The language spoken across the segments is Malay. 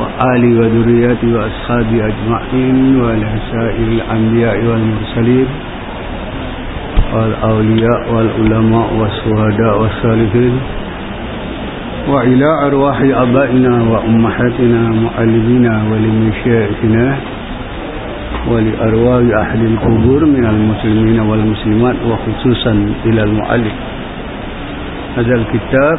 وآل وذريات وأصحاب أجمعين وعلى سائر الأنبياء والمرسلين والأولياء والعلماء والشهداء والصالحين وإلى أرواح أبائنا وأمهاتنا معلمينا ولمشايخنا ولأرواح أهل القبور من المسلمين والمسلمات وخصوصا إلى المؤلف. هذا الكتاب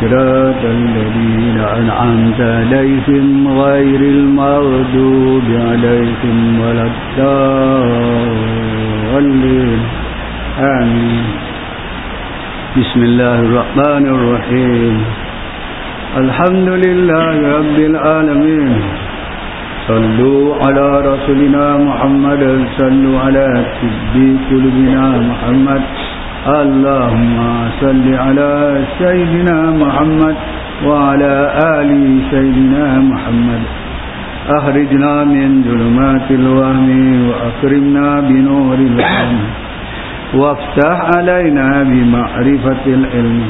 صراط الذين أنعمت عليهم غير المغضوب عليهم ولا الضالين. آمين. بسم الله الرحمن الرحيم. الحمد لله رب العالمين. صلوا على رسولنا محمد صلوا على سيدي قلوبنا محمد. اللهم صل على سيدنا محمد وعلى آل سيدنا محمد. أخرجنا من ظلمات الوهم وأكرمنا بنور الفهم وافتح علينا بمعرفة العلم.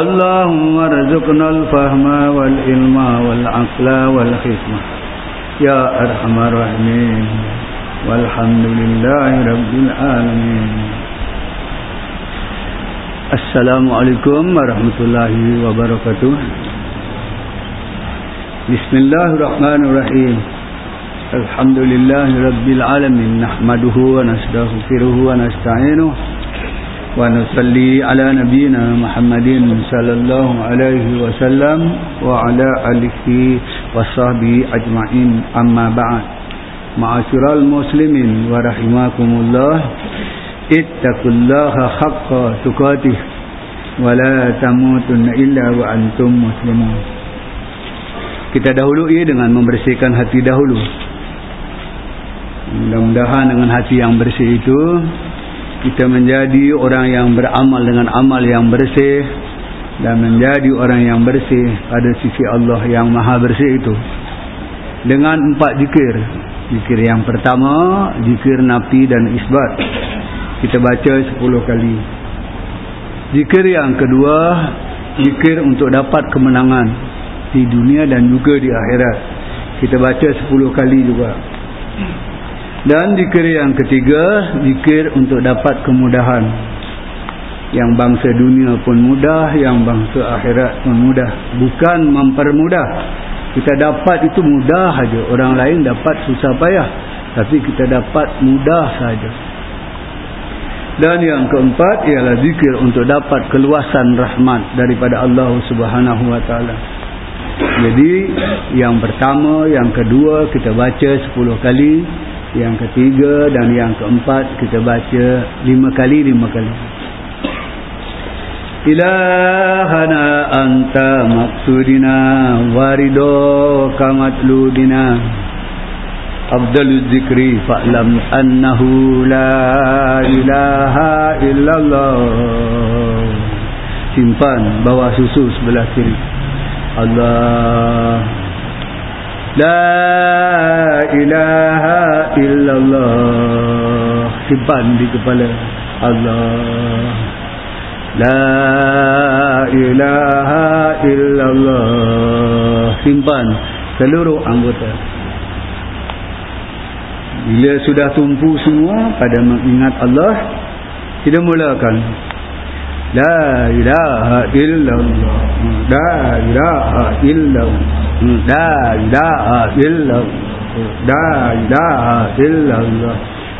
اللهم ارزقنا الفهم والعلم والعقل والحكمة. يا أرحم الراحمين. والحمد لله رب العالمين. Assalamualaikum warahmatullahi wabarakatuh. Bismillahirrahmanirrahim. Alhamdulillahi rabbil alamin Nahmaduhu wa nastaghfiruhu wa nasta'inuh Wa nusalli ala nabiyina Muhammadin sallallahu alaihi wasallam Wa ala alihi wa sahbihi ajma'in. Amma ba'd. Ma'asyiral muslimin wa rahimakumullah haqqa tuqatih wa la tamutunna illa wa antum muslimun. Kita dahulu ia dengan membersihkan hati dahulu. Mudah-mudahan dengan hati yang bersih itu kita menjadi orang yang beramal dengan amal yang bersih dan menjadi orang yang bersih pada sisi Allah yang maha bersih itu. Dengan empat zikir. Zikir yang pertama zikir nafi dan isbat kita baca 10 kali. Zikir yang kedua zikir untuk dapat kemenangan di dunia dan juga di akhirat. Kita baca 10 kali juga. Dan zikir yang ketiga zikir untuk dapat kemudahan. Yang bangsa dunia pun mudah yang bangsa akhirat pun mudah. Bukan mempermudah. Kita dapat itu mudah saja. Orang lain dapat susah payah. Tapi kita dapat mudah saja dan yang keempat ialah zikir untuk dapat keluasan rahmat daripada Allah Subhanahu wa taala. Jadi yang pertama, yang kedua kita baca 10 kali, yang ketiga dan yang keempat kita baca 5 kali 5 kali. Ilahana anta maksudina warido kamatlubina afdalul zikri fa'lam annahu la ilaha illallah. Simpan bawah susu sebelah kiri. Allah. La ilaha illallah. Simpan di kepala Allah. La ilaha illallah. Simpan seluruh anggota bila sudah tumpu semua pada mengingat Allah kita mulakan. La ilaha illallah. La ilaha illallah. La ilaha illallah. La ilaha illallah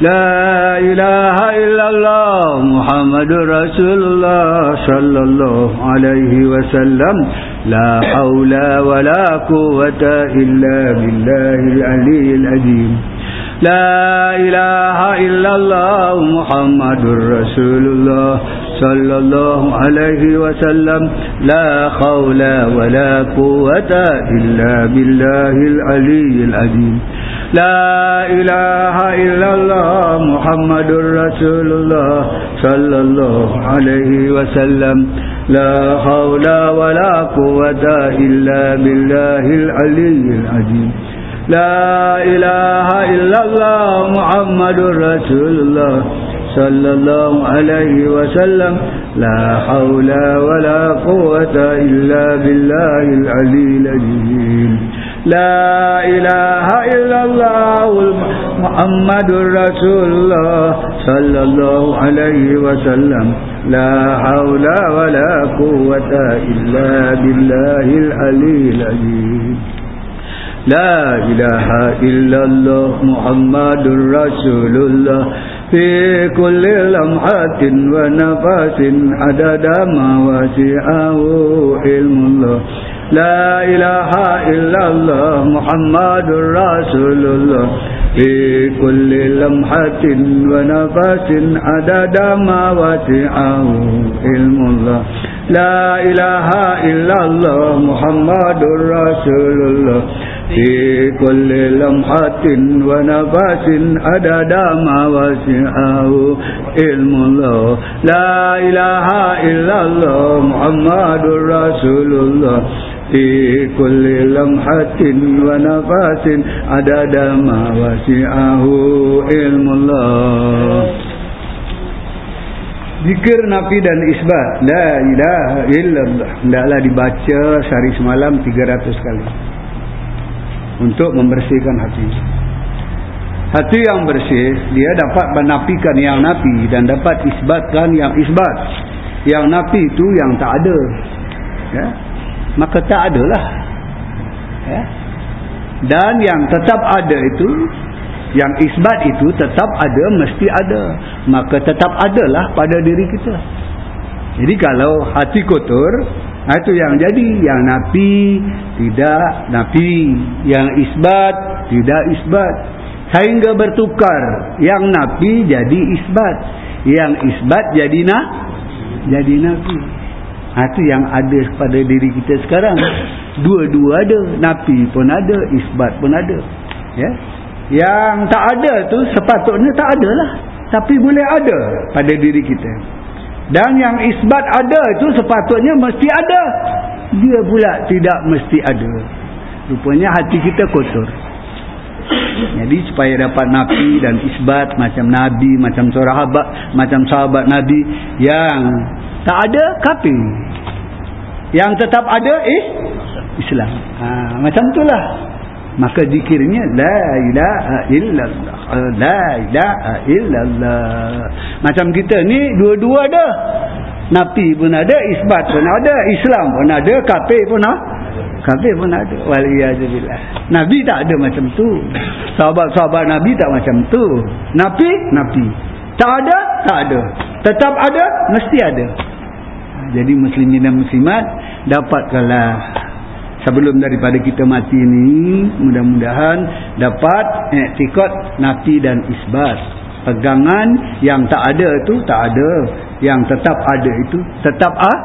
لا إله إلا الله محمد رسول الله صلى الله عليه وسلم. لا حول ولا قوة إلا بالله العلي العظيم. لا إله إلا الله محمد رسول الله صلى الله عليه وسلم. لا حول ولا قوة إلا بالله العلي العظيم. لا إله إلا الله محمد رسول الله صلى الله عليه وسلم. لا حول ولا قوة إلا بالله العلي العظيم. لا إله إلا الله محمد رسول الله صلى الله عليه وسلم. لا حول ولا قوة إلا بالله العلي العظيم. لا إله إلا الله محمد رسول الله صلى الله عليه وسلم. لا حول ولا قوة إلا بالله العلي العظيم. لا إله إلا الله محمد رسول الله. في كل لمحة ونفس عدد ما وسعه علم الله. لا إله إلا الله محمد رسول الله. في كل لمحة ونفس عدد ما وسعه علم الله. لا إله إلا الله محمد رسول الله. في كل لمحة ونفس عدد ما وسعه علم الله لا إله إلا الله محمد رسول الله في كل لمحة ونفس عدد ما وسعه علم الله Zikir nafi dan isbat La ilaha illallah Hendaklah dibaca sehari semalam 300 kali untuk membersihkan hati. Hati yang bersih Dia dapat menafikan yang nafi Dan dapat isbatkan yang isbat. Yang nafi itu yang tak ada. Ya? Maka tak adalah. Ya? Dan yang tetap ada itu yang isbat itu tetap ada mesti ada. Maka tetap adalah pada diri kita. Jadi kalau hati kotor itu yang jadi. Yang napi tidak napi yang isbat tidak isbat. Sehingga bertukar. Yang napi jadi isbat. Yang isbat jadi na jadi napi itu yang ada pada diri kita sekarang. Dua-dua ada. Napi pun ada isbat pun ada. Ya? Yang tak ada tu sepatutnya tak ada lah. Tapi boleh ada pada diri kita. Dan yang isbat ada itu sepatutnya mesti ada. Dia pula tidak mesti ada. Rupanya hati kita kotor. Jadi supaya dapat nabi dan isbat macam nabi, macam sahabat, macam sahabat nabi yang tak ada kafir. Yang tetap ada eh Islam. Ha, macam itulah maka zikirnya la ilaha illallah la ilaha illallah. Macam kita ni dua-dua ada. Nafi pun ada isbat pun ada islam pun ada kafir pun ada kafir pun ada. Waliyazubillah nabi tak ada macam tu. Sahabat-sahabat nabi tak macam tu. Nafi nafi tak ada? Tak ada. Tetap ada? Mesti ada. Jadi muslimin dan muslimat dapatkanlah sebelum daripada kita mati ni mudah-mudahan dapat iktikad nafi dan isbat. Pegangan yang tak ada itu tak ada. Yang tetap ada itu tetap ah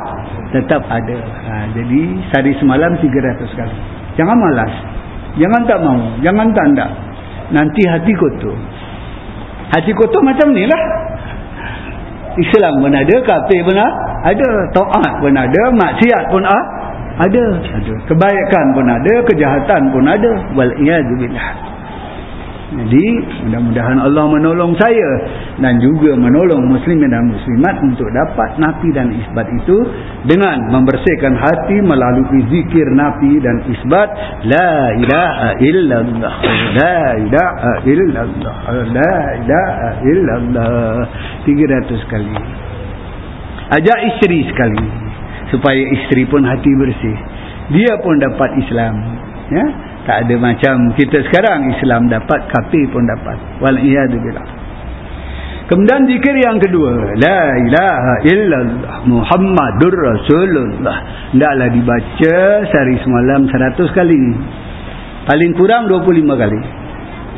tetap ada. Ha, jadi sehari semalam 300 kali. Jangan malas. Jangan tak mau. Jangan tak nak. Nanti hati kotor. Hati kotor macam ni lah. Islam pun ada kafir pun ada. Taat pun ada. Maksiat pun ada ada. Kebaikan pun ada kejahatan pun ada. Wal iyad jadi mudah-mudahan Allah menolong saya dan juga menolong muslimin dan muslimat untuk dapat nafi dan isbat itu dengan membersihkan hati melalui zikir nafi dan isbat. La ilaha illallah. La ilaha illallah. La ilaha illallah. 300 kali. Ajak isteri sekali supaya isteri pun hati bersih. Dia pun dapat Islam, ya? Tak ada macam kita sekarang Islam dapat kafir pun dapat. Wal iyadzubillah kemudian zikir yang kedua. La ilaha illallah muhammadur rasulullah. Hendaklah dibaca sehari semalam 100 kali. Paling kurang 25 kali.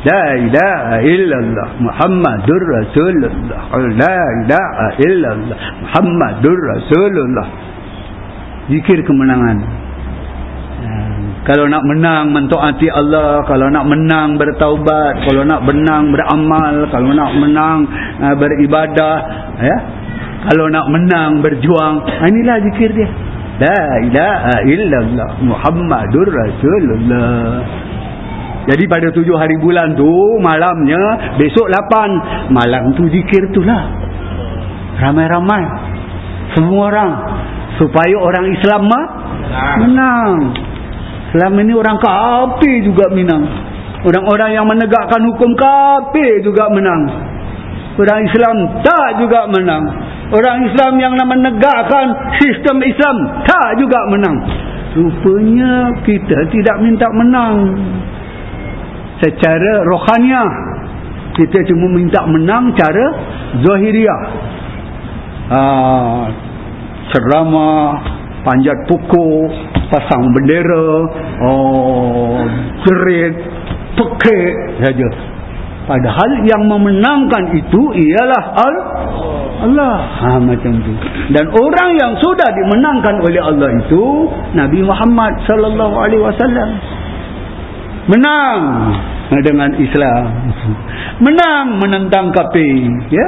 La ilaha illallah muhammadur rasulullah. La ilaha illallah muhammadur rasulullah zikir kemenangan kalau nak menang mentaati Allah. Kalau nak menang bertaubat. Kalau nak menang beramal. Kalau nak menang uh, beribadah ya. Kalau nak menang berjuang. Ah, inilah zikir dia. La ilaha illallah muhammadur rasulullah. Jadi pada tujuh hari bulan tu malamnya besok lapan. Malam tu zikir tu lah. Ramai-ramai. Semua orang supaya orang Islam mah menang Selama ini orang kafir juga menang. Orang-orang yang menegakkan hukum kafir juga menang. Orang Islam tak juga menang. Orang Islam yang menegakkan sistem Islam tak juga menang. Rupanya kita tidak minta menang. Secara rohaniah. Kita cuma minta menang cara zahiriah. Ah, ceramah, panjat pukul, pasang bendera oh jerit pekik. Saja. Padahal yang memenangkan itu ialah al Allah. Ha, macam tu. Dan orang yang sudah dimenangkan oleh Allah itu Nabi Muhammad sallallahu alaihi wasallam. Menang dengan Islam. Menang menentang kafir ya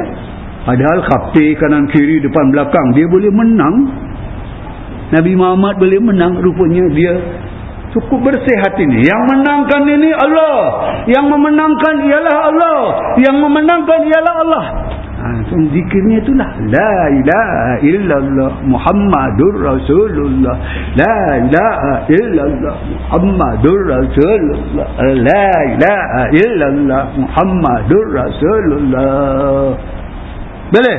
padahal kafir kanan kiri depan belakang dia boleh menang. Nabi Muhammad boleh menang rupanya dia cukup bersih hati ni. Yang menangkan ini Allah yang memenangkan ialah Allah yang memenangkan ialah Allah. Ha, so, zikirnya itulah. La ilaha illallah Muhammadur Rasulullah. La ilaha illallah Muhammadur Rasulullah. La ilaha illallah Muhammadur Rasulullah boleh?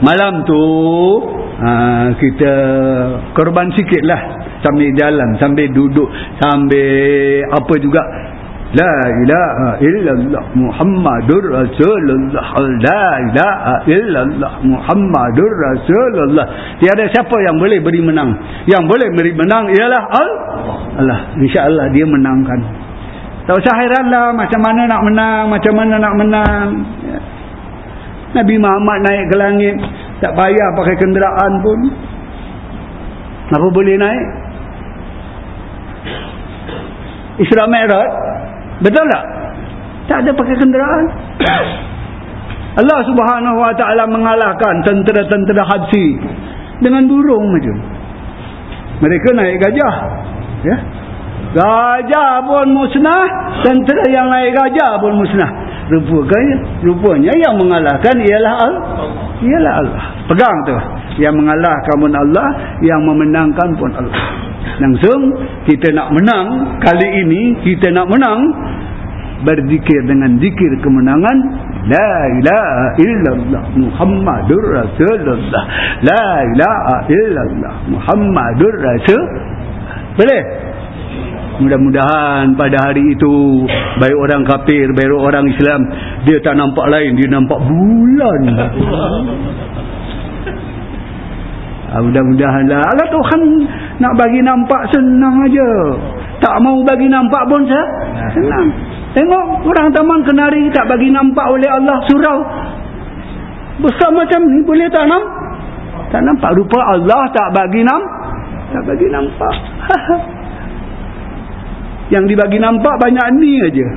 Malam tu ha, kita korban sikit lah. Sambil jalan sambil duduk sambil apa juga. La ilaha illallah muhammadur rasulullah. La ilaha illallah muhammadur rasulullah. Tiada siapa yang boleh beri menang. Yang boleh beri menang ialah Allah. Insyaallah dia menangkan. Tak usah hairanlah macam mana nak menang macam mana nak menang Nabi Muhammad naik ke langit tak payah pakai kenderaan pun. Apa boleh naik? Isra Mi'raj. Betul tak? Tak ada pakai kenderaan. Allah subhanahu wa ta'ala mengalahkan tentera-tentera hadsi dengan burung macam. Mereka naik gajah ya. Gajah pun musnah tentera yang naik gajah pun musnah rupanya, rupanya yang mengalahkan ialah Allah. Ialah Allah. Pegang tu. Yang mengalahkan pun Allah yang memenangkan pun Allah. Langsung kita nak menang kali ini kita nak menang. Berzikir dengan zikir kemenangan. La ilaha illallah muhammadur rasulullah. La ilaha illallah muhammadur rasul. Boleh Mudah-mudahan pada hari itu baik orang kafir, baik orang Islam, dia tak nampak lain, dia nampak bulan. Ah, mudah-mudahanlah Allah Tuhan nak bagi nampak senang aja. Tak mau bagi nampak pun sah? senang. Tengok orang taman kenari tak bagi nampak oleh Allah surau. Besar macam ni boleh tak nampak? tak nampak rupa Allah tak bagi nam tak bagi nampak yang dibagi nampak banyak ni aja.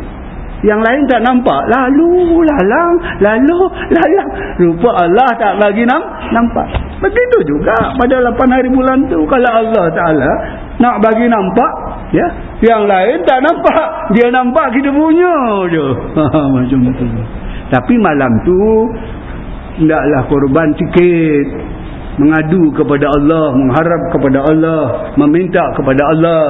Yang lain tak nampak. Lalu lalang lalu lalang. Rupa Allah tak bagi nam nampak. Begitu juga pada 8 hari bulan tu kalau Allah Ta'ala nak bagi nampak ya. Yang lain tak nampak. Dia nampak kita punya je. Macam tu. Tapi malam tu hendaklah korban sikit mengadu kepada Allah mengharap kepada Allah meminta kepada Allah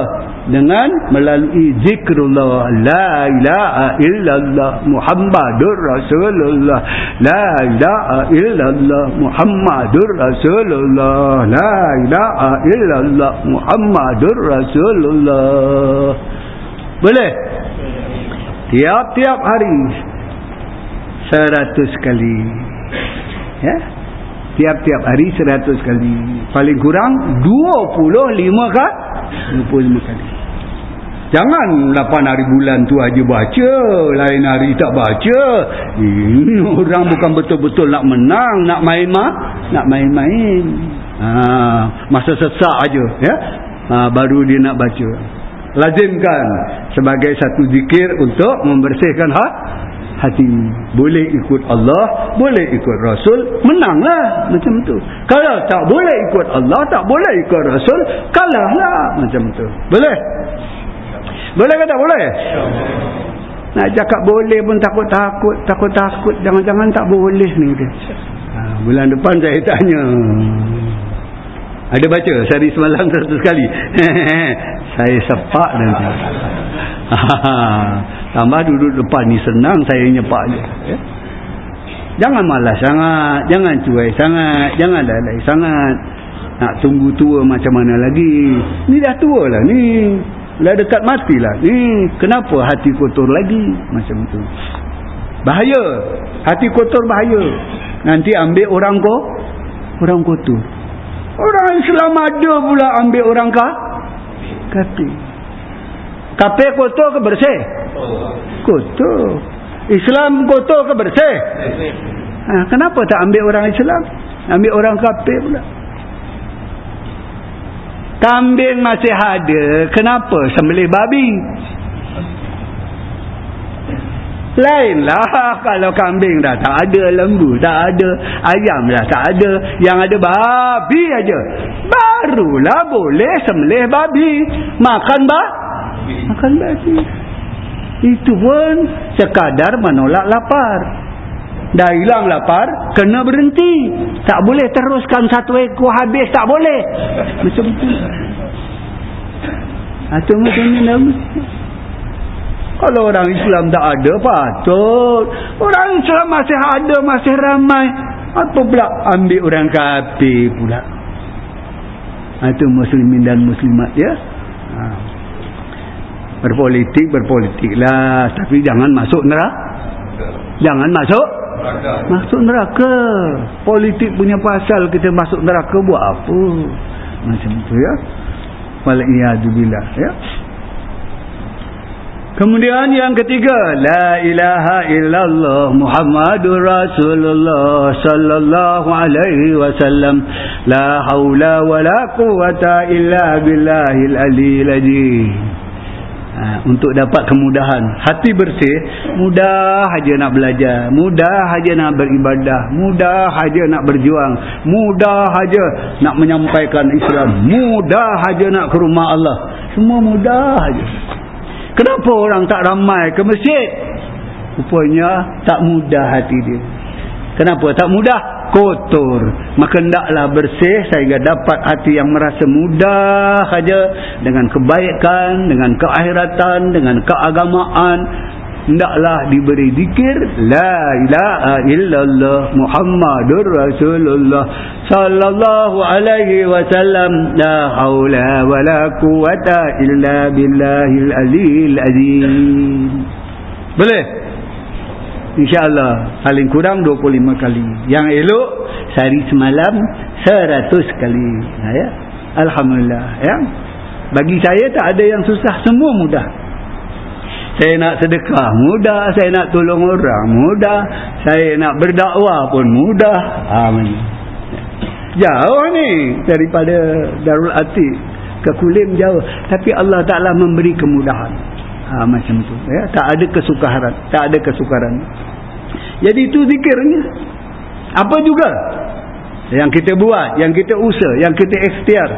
dengan melalui zikrullah la ilaha illallah muhammadur rasulullah la ilaha illallah muhammadur rasulullah la ilaha illallah muhammadur rasulullah. Boleh? Tiap-tiap hari seratus kali. Ya tiap-tiap hari seratus kali. Paling kurang dua puluh lima kah dua puluh lima kali. Jangan lapan hari bulan tu aja baca lain hari tak baca. Ini orang bukan betul-betul nak menang nak main mah nak main-main. Ha, masa sesak aja ya. Ha, baru dia nak baca lazimkan sebagai satu zikir untuk membersihkan hak hati. Boleh ikut Allah boleh ikut Rasul menanglah macam tu. Kalau tak boleh ikut Allah tak boleh ikut Rasul kalahlah macam tu. Boleh? Boleh ke tak boleh? Nak cakap boleh pun takut-takut takut-takut jangan-jangan tak boleh ni ha, bulan depan saya tanya ada baca sehari semalam satu sekali saya sepak nanti Tambah duduk depan ni senang saya nyepak je. Ya? Jangan malas sangat. Jangan cuai sangat. Jangan lalai sangat. Nak tunggu tua macam mana lagi. Ni dah tua lah ni. Dah dekat mati lah ni. Kenapa hati kotor lagi? Macam tu. Bahaya. Hati kotor bahaya. Nanti ambil orang ko. Orang kotor. Orang Islam ada pula ambil orang kah? Kata. Kafir kotor ke bersih? Kotor. Islam kotor ke bersih? Ha, kenapa tak ambil orang Islam? Ambil orang kafir pula. Kambing masih ada. Kenapa sembelih babi? Lainlah. Kalau kambing dah tak ada lembu, tak ada ayam dah tak ada, yang ada babi aja. Barulah boleh sembelih babi. Makan bah makan babi. Itu pun sekadar menolak lapar. Dah hilang lapar kena berhenti. Tak boleh teruskan satu ekor habis tak boleh. Macam tu. Atau macam ni kalau orang Islam tak ada patut. Orang Islam masih ada masih ramai. Apa pula ambil orang kafir pula? Itu muslimin dan muslimat ya? Ha. Berpolitik berpolitik lah tapi jangan masuk neraka. Jangan masuk. Masuk neraka. Politik punya pasal kita masuk neraka buat apa? Macam tu ya? Waliyadzubillah ya Kemudian yang ketiga, la ilaha illallah Muhammadur Rasulullah sallallahu alaihi wasallam. La haula wala quwata illa billahil aliyil azim. Ha, untuk dapat kemudahan. Hati bersih mudah saja nak belajar mudah saja nak beribadah mudah saja nak berjuang mudah saja nak menyampaikan Islam mudah saja nak ke rumah Allah. Semua mudah saja kenapa orang tak ramai ke masjid? Rupanya tak mudah hati dia. Kenapa tak mudah? Kotor. Maka hendaklah bersih sehingga dapat hati yang merasa mudah saja. Dengan kebaikan dengan keakhiratan dengan keagamaan hendaklah diberi zikir la ilaha illallah muhammadur rasulullah sallallahu alaihi wasallam la haula wala quwata illa billahil aliyil azim boleh InsyaAllah paling kurang 25 kali. Yang elok sehari semalam 100 kali. Ya. Alhamdulillah. Ya. Bagi saya tak ada yang susah. Semua mudah. Saya nak sedekah mudah. Saya nak tolong orang mudah. Saya nak berdakwah pun mudah. Amin. jauh ni daripada Darul Atik ke Kulim jauh tapi Allah Ta'ala memberi kemudahan ha, macam tu ya? tak ada kesukaran tak ada kesukaran jadi itu zikirnya apa juga yang kita buat yang kita usah yang kita ikhtiar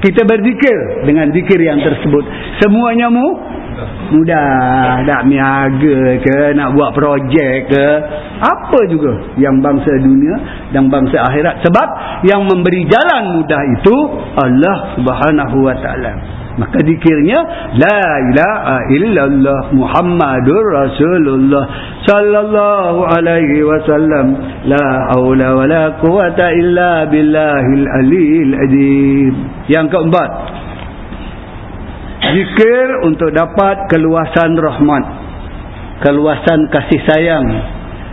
kita berzikir dengan zikir yang tersebut. Semuanya mu? Mudah. Nak miaga ke? Nak buat projek ke? Apa juga yang bangsa dunia dan bangsa akhirat. Sebab yang memberi jalan mudah itu Allah subhanahu wa ta'ala maka zikirnya la ilaha illallah muhammadur rasulullah sallallahu alaihi wasallam la haula wala quwata illa billahil aliyil azim yang keempat Zikir untuk dapat keluasan rahmat. Keluasan kasih sayang.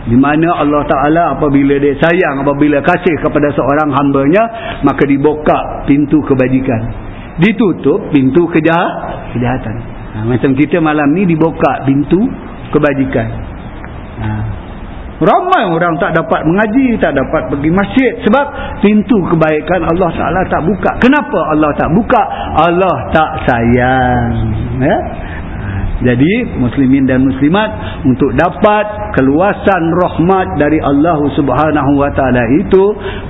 Di mana Allah Ta'ala apabila dia sayang, apabila kasih kepada seorang hambanya, maka dibuka pintu kebajikan. Ditutup pintu kejahat, kejahatan. Ha, macam kita malam ni dibuka pintu kebajikan. Ha. Ramai orang tak dapat mengaji, tak dapat pergi masjid sebab pintu kebaikan Allah Taala tak buka. Kenapa Allah tak buka? Allah tak sayang, ya. Jadi muslimin dan muslimat untuk dapat keluasan rahmat dari Allah Subhanahu wa taala itu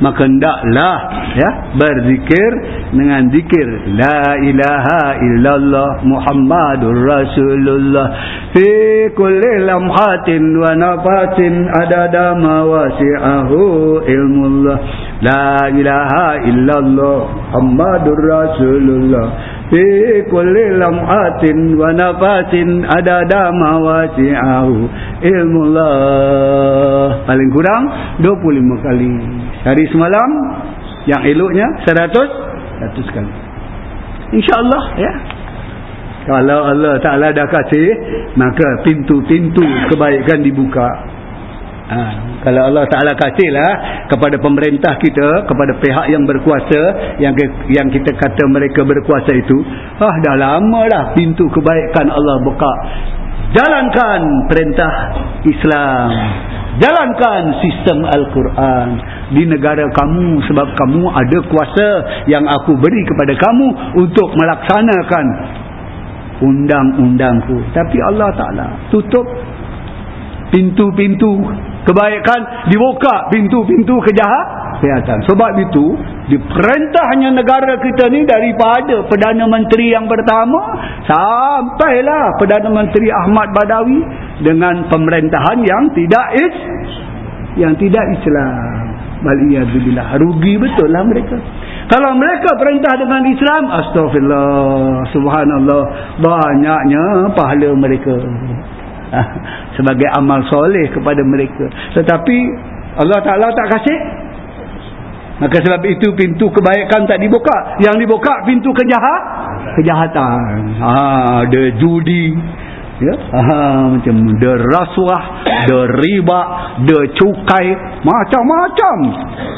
maka hendaklah ya berzikir dengan zikir la ilaha illallah muhammadur rasulullah. Fi kulli lamhatin wa nafatin adada ma wasi'ahu ilmullah. La ilaha illallah muhammadur rasulullah fi kulli lam'atin wa nafatin adada ma wasi'ahu ilmullah. Paling kurang 25 kali. Hari semalam yang eloknya 100 100 kali. Insyaallah ya. Kalau Allah Taala dah kasih maka pintu-pintu kebaikan dibuka Ha, kalau Allah Ta'ala kasihlah kepada pemerintah kita, kepada pihak yang berkuasa, yang yang kita kata mereka berkuasa itu, ah dah lama dah pintu kebaikan Allah buka. Jalankan perintah Islam. Jalankan sistem Al-Quran di negara kamu sebab kamu ada kuasa yang aku beri kepada kamu untuk melaksanakan undang-undangku. Tapi Allah Ta'ala tutup pintu-pintu kebaikan dibuka pintu-pintu kejahatan sebab itu diperintahnya negara kita ni daripada Perdana Menteri yang pertama sampailah Perdana Menteri Ahmad Badawi dengan pemerintahan yang tidak is yang tidak Islam. Waliyadzubillah rugi betul lah mereka. Kalau mereka perintah dengan Islam astagfirullah subhanallah banyaknya pahala mereka sebagai amal soleh kepada mereka. Tetapi Allah Ta'ala tak kasih. Maka sebab itu pintu kebaikan tak dibuka. Yang dibuka pintu kejahat kejahatan. Ha, ada judi ya? ha, macam ada rasuah ada riba ada cukai macam-macam.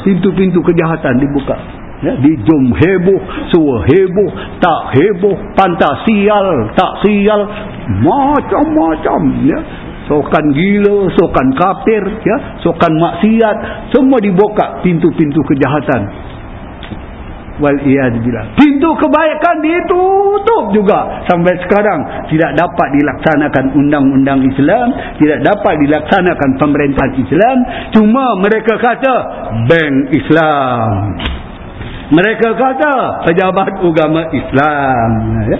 Pintu-pintu kejahatan dibuka. Ya, di jom heboh suah heboh tak heboh pantas sial tak sial. Macam-macam ya? Sokan gila sokan kafir ya? Sokan maksiat semua dibuka pintu-pintu kejahatan wal iyadillah pintu kebaikan ditutup juga. Sampai sekarang tidak dapat dilaksanakan undang-undang Islam tidak dapat dilaksanakan pemerintahan Islam. Cuma mereka kata bank Islam. Mereka kata pejabat agama Islam. Ya.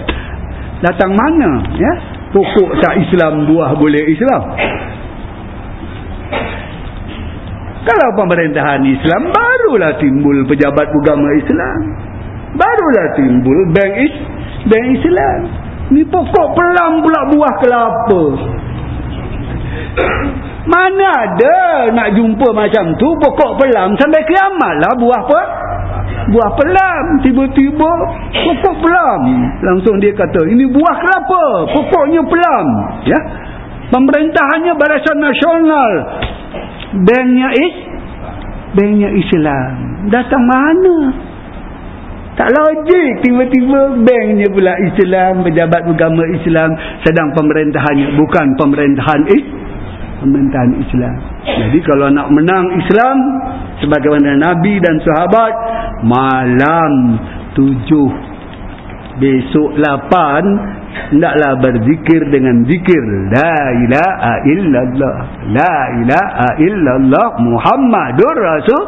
datang mana? Ya. Pokok tak Islam buah boleh Islam kalau pemerintahan Islam barulah timbul pejabat agama Islam. Barulah timbul bank is bank Islam. Ni pokok pelam pula buah kelapa. Mana ada nak jumpa macam tu pokok pelam sampai kiamat lah buah apa? Buah pelam tiba-tiba pokok pelam. Langsung dia kata ini buah kelapa pokoknya pelam. Ya. Pemerintahannya barisan nasional banknya is? Banknya Islam. Datang mana? Tak logik. Tiba-tiba banknya pula Islam pejabat agama Islam sedang pemerintahannya. Bukan pemerintahan is? Pemerintahan Islam. Jadi kalau nak menang Islam sebagaimana Nabi dan sahabat malam tujuh besok lapan hendaklah berzikir dengan zikir. La ilaha illallah. La ilaha illallah muhammadur rasul.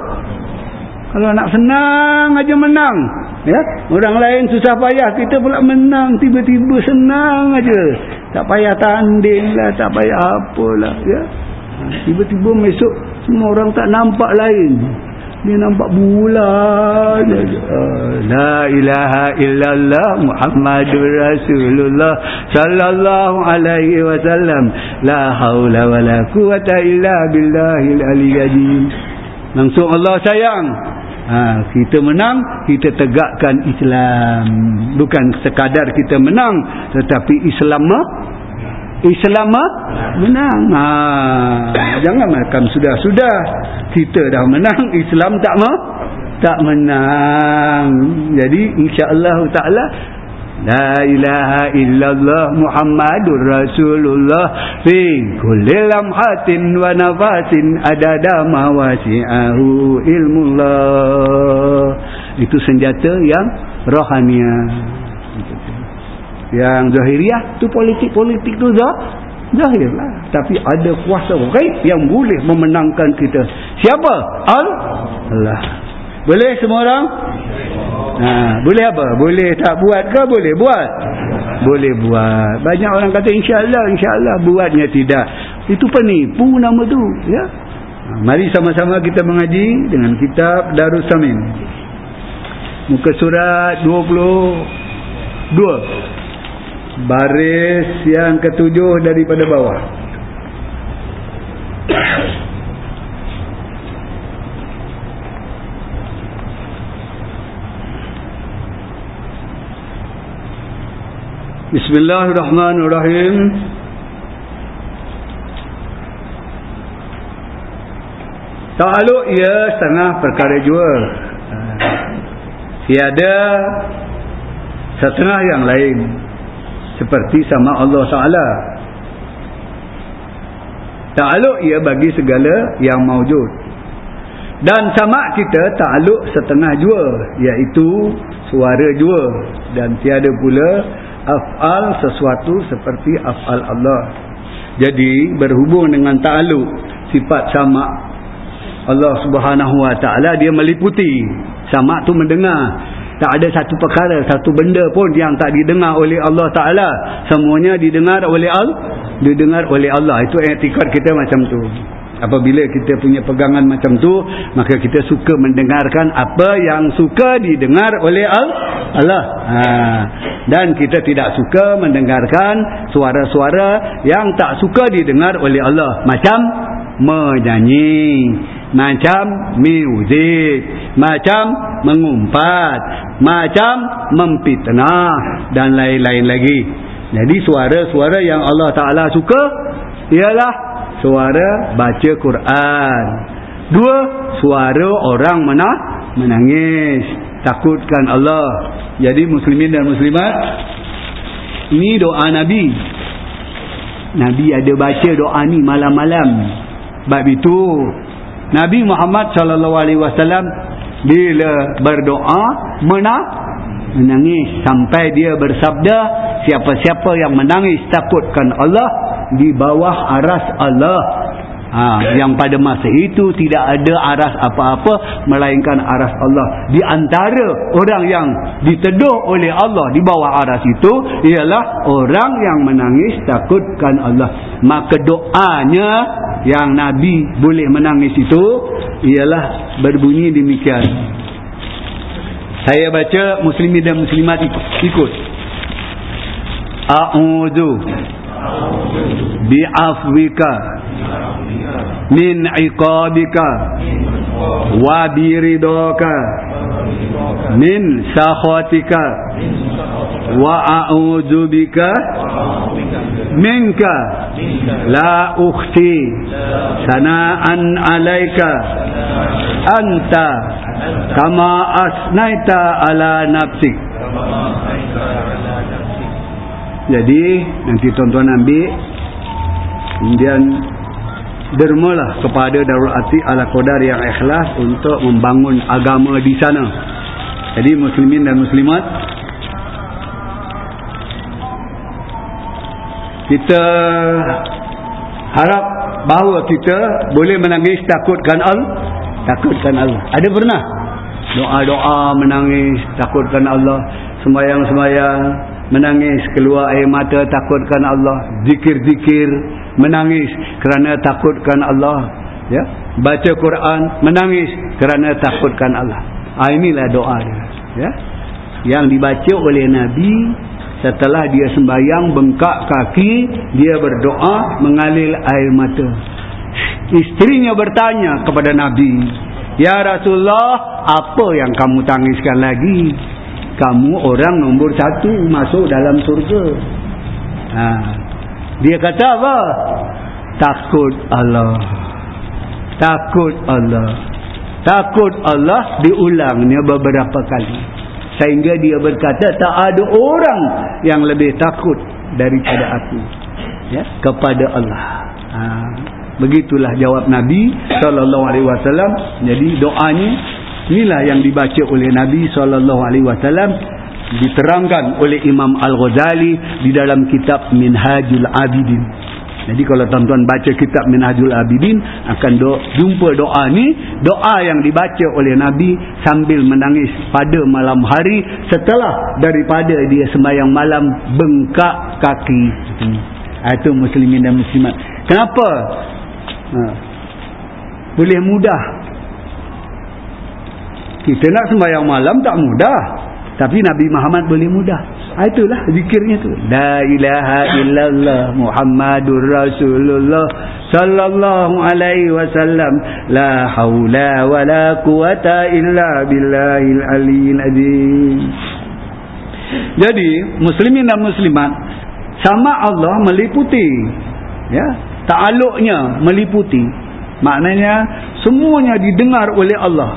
Kalau nak senang aja menang. Ya? Orang lain susah payah kita pula menang. Tiba-tiba senang aja. Tak payah tanding lah tak payah apalah ya? Tiba-tiba besok semua orang tak nampak lain dia nampak bulan la ilaha illallah muhammadur rasulullah sallallahu alaihi wasallam. La haula wala quwata illa billahil aliyyil langsung Allah sayang. Ha, kita menang kita tegakkan Islam. Bukan sekadar kita menang tetapi Islam Islam menang. Ha, jangan makan sudah-sudah. Kita dah menang, Islam tak mau tak menang. Jadi insya-Allah taala La ilaha illallah Muhammadur Rasulullah fi kulli lamhatin wa nafasin adada ma wasi'ahu ilmullah. Itu senjata yang rohaniah yang zahiriah tu politik-politik tu zah zahir lah tapi ada kuasa gaib yang boleh memenangkan kita siapa? Allah boleh semua orang? Ha, boleh apa? boleh tak buat ke? boleh buat? boleh buat banyak orang kata insyaAllah insyaAllah buatnya tidak itu penipu nama tu ya mari sama-sama kita mengaji dengan kitab Darussamin muka surat 22 baris yang ketujuh daripada bawah. Bismillahirrahmanirrahim. Ta'aluk ia setengah perkara jua. Tiada setengah yang lain seperti sama Allah Taala. Ta'aluk ia bagi segala yang maujud. Dan sama kita ta'aluk setengah jua iaitu suara jua dan tiada pula af'al sesuatu seperti af'al Allah. Jadi berhubung dengan ta'aluk sifat sama Allah Subhanahu Wa Taala dia meliputi sama tu mendengar tak ada satu perkara, satu benda pun yang tak didengar oleh Allah Ta'ala. Semuanya didengar oleh Allah. Didengar oleh Allah. Itu etikad kita macam tu. Apabila kita punya pegangan macam tu, maka kita suka mendengarkan apa yang suka didengar oleh Allah. Ha. Dan kita tidak suka mendengarkan suara-suara yang tak suka didengar oleh Allah. Macam menyanyi macam muzik macam mengumpat macam memfitnah dan lain-lain lagi. Jadi suara-suara yang Allah Ta'ala suka ialah suara baca Quran. Dua suara orang mana menangis. Takutkan Allah. Jadi muslimin dan muslimat ini doa Nabi. Nabi ada baca doa ni malam-malam. Sebab itu Nabi Muhammad sallallahu alaihi wasallam bila berdoa menang menangis sampai dia bersabda siapa-siapa yang menangis takutkan Allah di bawah aras Allah Ha, yang pada masa itu tidak ada aras apa-apa melainkan aras Allah. Di antara orang yang diteduh oleh Allah di bawah aras itu ialah orang yang menangis takutkan Allah. Maka doanya yang Nabi boleh menangis itu ialah berbunyi demikian. Saya baca muslimin dan muslimat ikut. A'udzu bi'afwika min iqabika wa biridaka min sakhatika wa a'udzu bika minka. La ukhti sana'an alaika anta kama asnaita ala nafsik jadi nanti tuan-tuan ambil kemudian dermalah kepada Darul Ati ala Qadar yang ikhlas untuk membangun agama di sana. Jadi muslimin dan muslimat kita harap bahawa kita boleh menangis takutkan Allah takutkan Allah ada pernah doa-doa menangis takutkan Allah sembayang-sembayang menangis keluar air mata takutkan Allah. Zikir-zikir menangis kerana takutkan Allah. Ya? Baca Quran menangis kerana takutkan Allah. Ha, inilah doa dia. Ya? Yang dibaca oleh Nabi setelah dia sembahyang bengkak kaki dia berdoa mengalir air mata. Istrinya bertanya kepada Nabi Ya Rasulullah apa yang kamu tangiskan lagi kamu orang nombor satu masuk dalam surga. Ha. dia kata apa? Takut Allah. Takut Allah. Takut Allah diulangnya beberapa kali. Sehingga dia berkata tak ada orang yang lebih takut daripada aku. Ya kepada Allah. Ha. begitulah jawab Nabi wasallam. Jadi doanya Inilah yang dibaca oleh Nabi SAW diterangkan oleh Imam Al-Ghazali di dalam kitab Minhajul Abidin. Jadi kalau tuan-tuan baca kitab Minhajul Abidin akan do, jumpa doa ni, doa yang dibaca oleh Nabi sambil menangis pada malam hari setelah daripada dia sembahyang malam bengkak kaki. Hmm. Itu muslimin dan muslimat. Kenapa? Ha. Boleh mudah kita nak sembahyang malam tak mudah. Tapi Nabi Muhammad boleh mudah. Ah, itulah zikirnya tu. La ilaha illallah Muhammadur Rasulullah sallallahu alaihi wasallam. La haula wala quwata illa billahil aliyyil azim. Jadi, muslimin dan muslimat sama Allah meliputi ya, ta'alluqnya meliputi. Maknanya semuanya didengar oleh Allah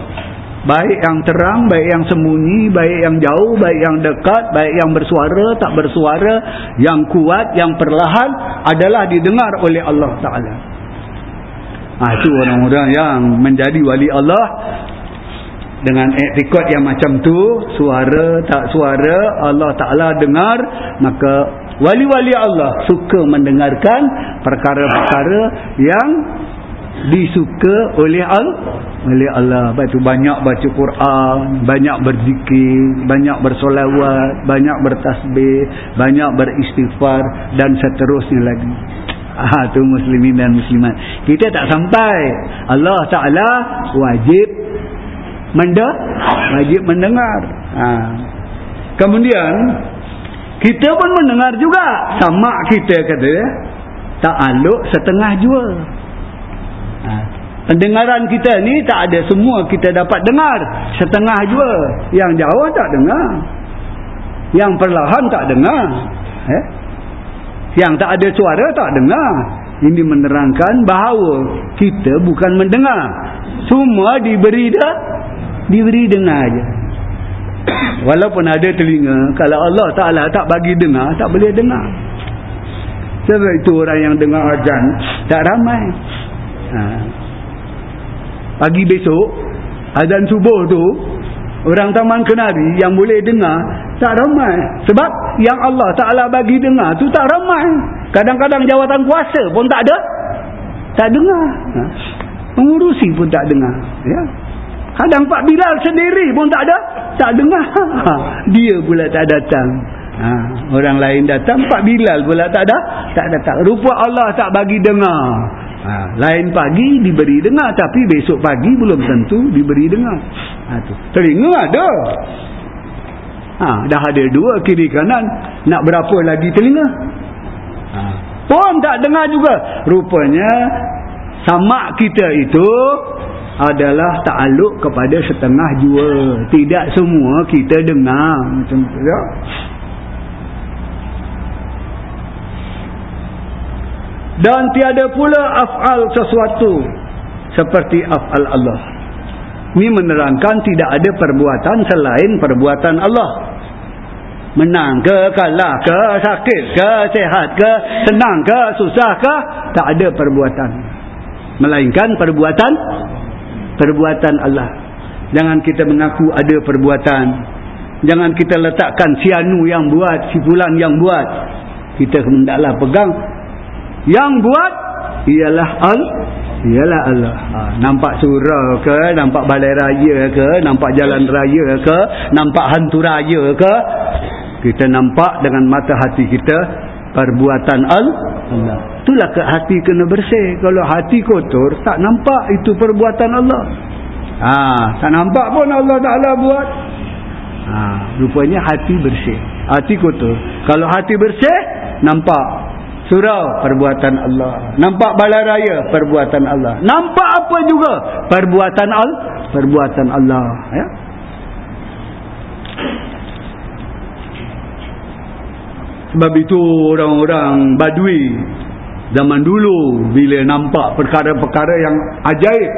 baik yang terang, baik yang sembunyi, baik yang jauh, baik yang dekat, baik yang bersuara, tak bersuara, yang kuat, yang perlahan adalah didengar oleh Allah Ta'ala. Ha, itu orang-orang yang menjadi wali Allah dengan rekod yang macam tu, suara, tak suara, Allah Ta'ala dengar, maka wali-wali Allah suka mendengarkan perkara-perkara yang disuka oleh Allah. Oleh Allah. Baca banyak baca Quran banyak berzikir banyak bersolawat banyak bertasbih banyak beristighfar dan seterusnya lagi. Ah tu muslimin dan muslimat. Kita tak sampai. Allah Taala wajib menda wajib mendengar. Ha. kemudian kita pun mendengar juga. Sama kita kata tak aluk setengah jua Ha. Pendengaran kita ni tak ada semua kita dapat dengar. Setengah jua. Yang jauh tak dengar. Yang perlahan tak dengar. Eh? Yang tak ada suara tak dengar. Ini menerangkan bahawa kita bukan mendengar. Semua diberi dah. Diberi dengar aja. Walaupun ada telinga. Kalau Allah Ta'ala tak bagi dengar. Tak boleh dengar. Sebab itu orang yang dengar ajan. Tak ramai ha. pagi besok azan subuh tu orang taman kenari yang boleh dengar tak ramai. Sebab yang Allah Ta'ala bagi dengar tu tak ramai. Kadang-kadang jawatan kuasa pun tak ada. Tak dengar. Ha. pengurusi pun tak dengar. Ya. Kadang Pak Bilal sendiri pun tak ada. Tak dengar. Ha. dia pula tak datang. Ha. orang lain datang Pak Bilal pula tak ada. Tak datang. Rupa Allah tak bagi dengar Ha, lain pagi diberi dengar tapi besok pagi belum tentu diberi dengar. Ha, tu. Telinga ada. Ha, dah ada dua kiri kanan. Nak berapa lagi telinga? Ha, pun tak dengar juga. Rupanya samak kita itu adalah ta'aluk kepada setengah jua. Tidak semua kita dengar. Macam tu. Ya? Dan tiada pula af'al sesuatu seperti af'al Allah. Ini menerangkan tidak ada perbuatan selain perbuatan Allah. Menang ke kalah ke sakit ke sehat ke senang ke susah ke tak ada perbuatan. Melainkan perbuatan perbuatan Allah. Jangan kita mengaku ada perbuatan. Jangan kita letakkan si anu yang buat si fulan yang buat. Kita hendaklah pegang yang buat ialah al ialah Allah. Ha, nampak surau ke nampak balai raya ke nampak jalan raya ke nampak hantu raya ke kita nampak dengan mata hati kita perbuatan al Allah. Itulah ke hati kena bersih. Kalau hati kotor tak nampak itu perbuatan Allah. Ha, tak nampak pun Allah Ta'ala buat. Ha, rupanya hati bersih. Hati kotor. Kalau hati bersih nampak surau perbuatan Allah. Nampak balai raya perbuatan Allah. Nampak apa juga? Perbuatan al perbuatan Allah ya. Sebab itu orang-orang badui zaman dulu bila nampak perkara-perkara yang ajaib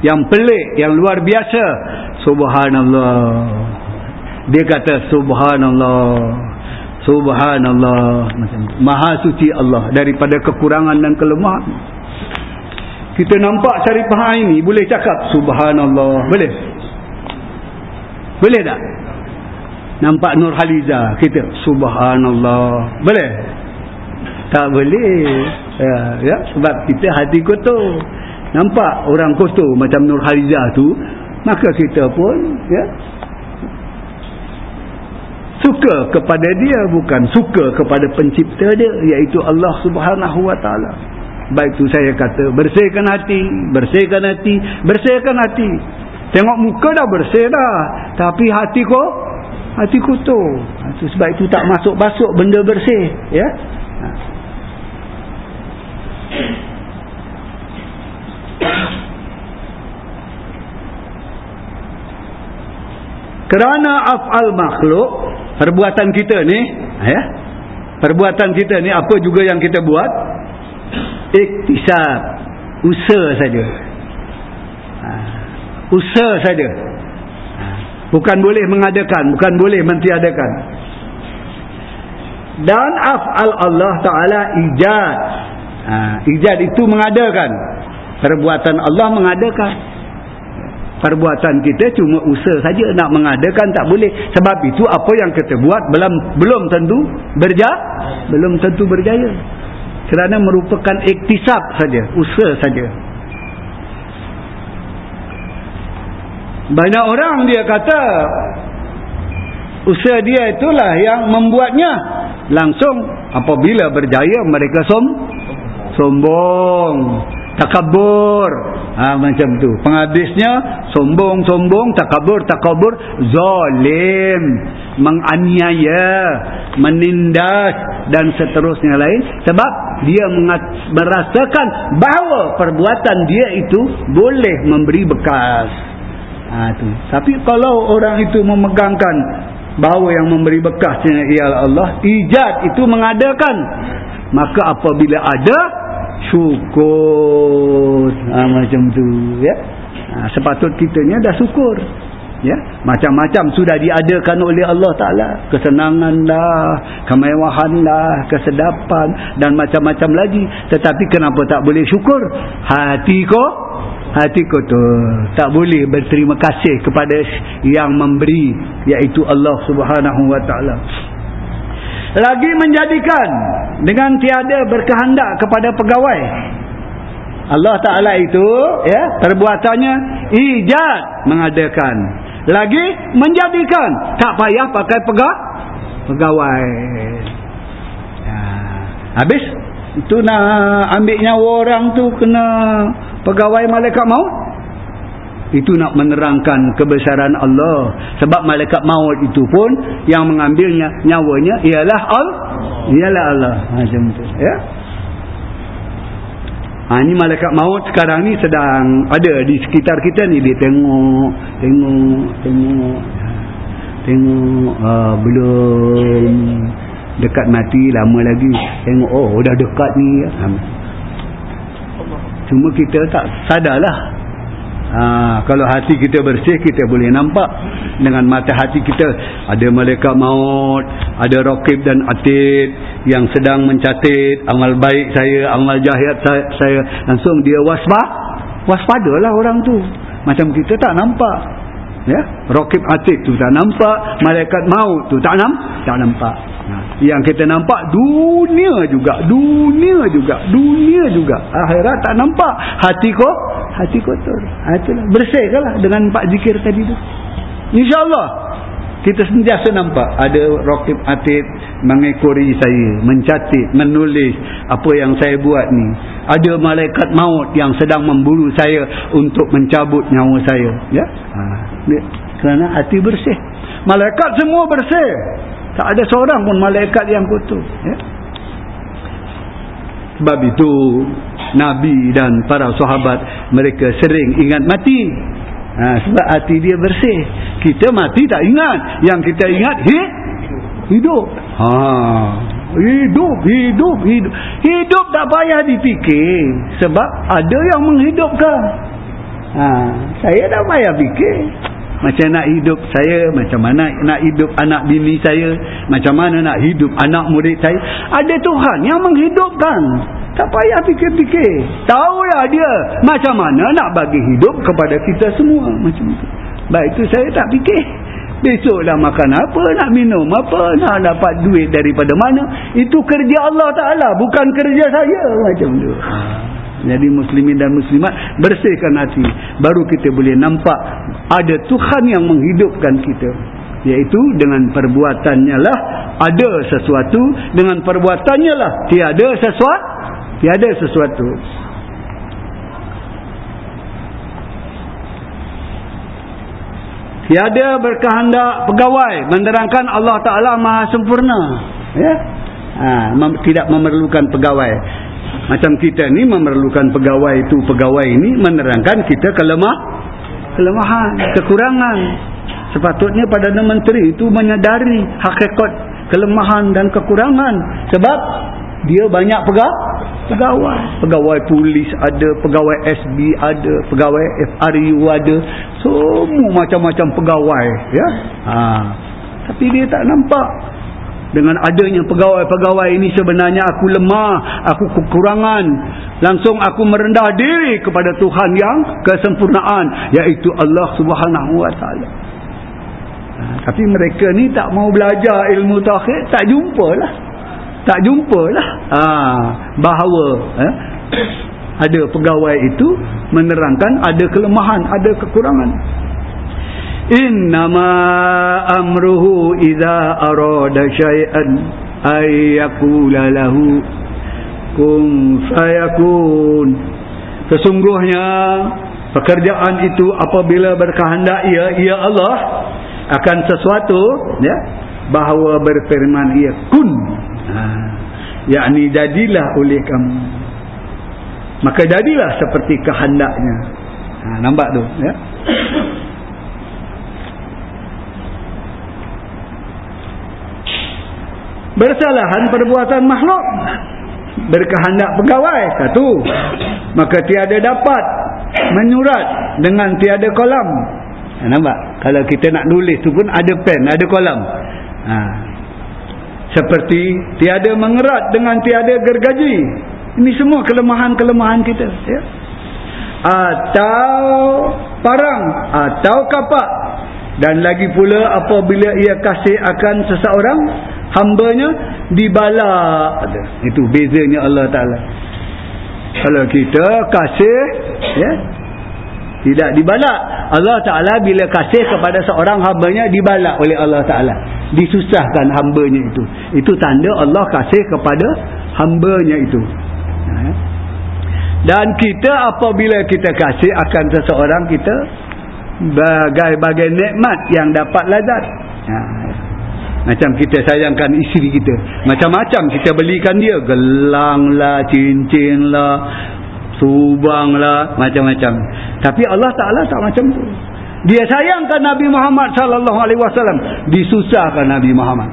yang pelik yang luar biasa subhanallah. Dia kata subhanallah Subhanallah. Maha suci Allah. Daripada kekurangan dan kelemahan. Kita nampak syarifah ini. Boleh cakap Subhanallah. Boleh? Boleh tak? Nampak Nur Haliza Kita Subhanallah. Boleh? Tak boleh. Ya, ya Sebab kita hati kotor. Nampak orang kotor Macam Nur Haliza tu Maka kita pun Ya suka kepada dia bukan suka kepada pencipta dia iaitu Allah Subhanahu wa taala. Baik tu saya kata bersihkan hati bersihkan hati bersihkan hati. Tengok muka dah bersih dah tapi hati ko hati kotor. Itu sebab itu tak masuk-masuk benda bersih ya? Kerana af'al makhluk perbuatan kita ni ya? Perbuatan kita ni apa juga yang kita buat? Iktisab. Usaha saja. Ha. usaha saja. Ha. bukan boleh mengadakan bukan boleh mentiadakan. Dan af'al Allah Ta'ala ijad. Ha. ijad itu mengadakan. Perbuatan Allah mengadakan perbuatan kita cuma usaha saja nak mengadakan tak boleh. Sebab itu apa yang kita buat belum belum tentu berjaya belum tentu berjaya. Kerana merupakan iktisab saja usaha saja. Banyak orang dia kata usaha dia itulah yang membuatnya langsung apabila berjaya mereka som sombong takabur ha, macam tu. Penghabisnya sombong-sombong takabur takabur zalim menganiaya menindas dan seterusnya lain. Sebab dia merasakan bahawa perbuatan dia itu boleh memberi bekas. Ha, tu. tapi kalau orang itu memegangkan bahawa yang memberi bekasnya ialah Allah ijad itu mengadakan. Maka apabila ada syukur. Ha, macam tu ya. Ha, sepatut kitanya dah syukur ya. Macam-macam sudah diadakan oleh Allah Taala. Kesenangan lah kemewahan lah kesedapan dan macam-macam lagi. Tetapi kenapa tak boleh syukur? Hati ko hati ko tu tak boleh berterima kasih kepada yang memberi iaitu Allah Subhanahu wa taala lagi menjadikan dengan tiada berkehendak kepada pegawai. Allah Ta'ala itu ya perbuatannya ijad mengadakan. Lagi menjadikan tak payah pakai pegawai pegawai. Ya. habis? Itu nak ambil nyawa orang tu kena pegawai malaikat maut itu nak menerangkan kebesaran Allah. Sebab malaikat maut itu pun yang mengambilnya nyawanya ialah Allah ialah Allah. Macam tu ya. Ha, ini malaikat maut sekarang ni sedang ada di sekitar kita ni. Dia tengok tengok tengok. Tengok uh, belum. Dekat mati lama lagi. Tengok oh dah dekat ni. Ha. cuma kita tak sadarlah ha, kalau hati kita bersih kita boleh nampak. Dengan mata hati kita ada malaikat maut ada rokib dan atid yang sedang mencatat amal baik saya amal jahat saya, saya. langsung dia waspada waspadalah orang tu. Macam kita tak nampak ya? Rokib atid tu tak nampak malaikat maut tu tak nampak tak nampak. Yang kita nampak dunia juga dunia juga dunia juga. Akhirat tak nampak. Hati kau hati kotor ha, itulah. Bersihkanlah dengan empat zikir tadi tu. Insyaallah kita sentiasa nampak. Ada rokib atid mengekori saya mencatat menulis apa yang saya buat ni ada malaikat maut yang sedang memburu saya untuk mencabut nyawa saya ya ha, kerana hati bersih malaikat semua bersih tak ada seorang pun malaikat yang kotor. Ya? Sebab itu Nabi dan para sahabat mereka sering ingat mati. Ha, sebab hati dia bersih. Kita mati tak ingat. Yang kita ingat hidup. Ha, hidup, hidup, hidup. Hidup tak payah dipikir. Sebab ada yang menghidupkan. Ha, saya tak payah fikir macam nak hidup saya macam mana nak hidup anak bini saya macam mana nak hidup anak murid saya ada Tuhan yang menghidupkan tak payah fikir-fikir tahulah dia macam mana nak bagi hidup kepada kita semua macam itu baik itu saya tak fikir besoklah makan apa nak minum apa nak dapat duit daripada mana itu kerja Allah Ta'ala bukan kerja saya macam itu jadi muslimin dan muslimat bersihkan hati. Baru kita boleh nampak ada Tuhan yang menghidupkan kita. Iaitu dengan perbuatannya lah ada sesuatu. Dengan perbuatannya lah tiada sesuatu. Tiada sesuatu. Tiada berkehendak pegawai. Menerangkan Allah Ta'ala maha sempurna. Ya? Ha, mem tidak memerlukan pegawai. Macam kita ni memerlukan pegawai itu pegawai ini menerangkan kita kelemah, kelemahan, kekurangan. Sepatutnya pada menteri itu menyadari hakikat kelemahan dan kekurangan. Sebab dia banyak pegawai. Pegawai. Pegawai polis ada, pegawai SB ada, pegawai FRU ada. Semua macam-macam pegawai. ya. Ha. Tapi dia tak nampak dengan adanya pegawai-pegawai ini sebenarnya aku lemah, aku kekurangan. Langsung aku merendah diri kepada Tuhan yang kesempurnaan, yaitu Allah Subhanahu wa taala. Ha, tapi mereka ni tak mau belajar ilmu tauhid, tak jumpalah. Tak jumpalah. Ha, bahawa eh, ada pegawai itu menerangkan ada kelemahan, ada kekurangan. Innama amruhu idza arada syai'an ay yaqula lahu kun fayakun. Sesungguhnya pekerjaan itu apabila berkehendak ia ia Allah akan sesuatu ya bahawa berfirman ia kun. Ha, yakni jadilah oleh kamu. Maka jadilah seperti kehendaknya. Ha, nampak tu ya. bersalahan perbuatan makhluk berkehendak pegawai satu maka tiada dapat menyurat dengan tiada kolam ha, nampak kalau kita nak nulis tu pun ada pen ada kolam ha. Seperti tiada mengerat dengan tiada gergaji. Ini semua kelemahan-kelemahan kita ya? atau parang atau kapak. Dan lagi pula apabila ia kasih akan seseorang hambanya dibalak. Itu bezanya Allah Ta'ala. Kalau kita kasih ya tidak dibalak. Allah Ta'ala bila kasih kepada seorang hambanya dibalak oleh Allah Ta'ala disusahkan hambanya itu itu tanda Allah kasih kepada hambanya itu ya. dan kita apabila kita kasih akan seseorang kita bagai-bagai nikmat yang dapat lazat ya. Macam kita sayangkan isteri kita. Macam-macam kita belikan dia. Gelang lah, cincin lah, subang lah, macam-macam. Tapi Allah Ta'ala tak macam tu. Dia sayangkan Nabi Muhammad sallallahu alaihi wasallam, disusahkan Nabi Muhammad.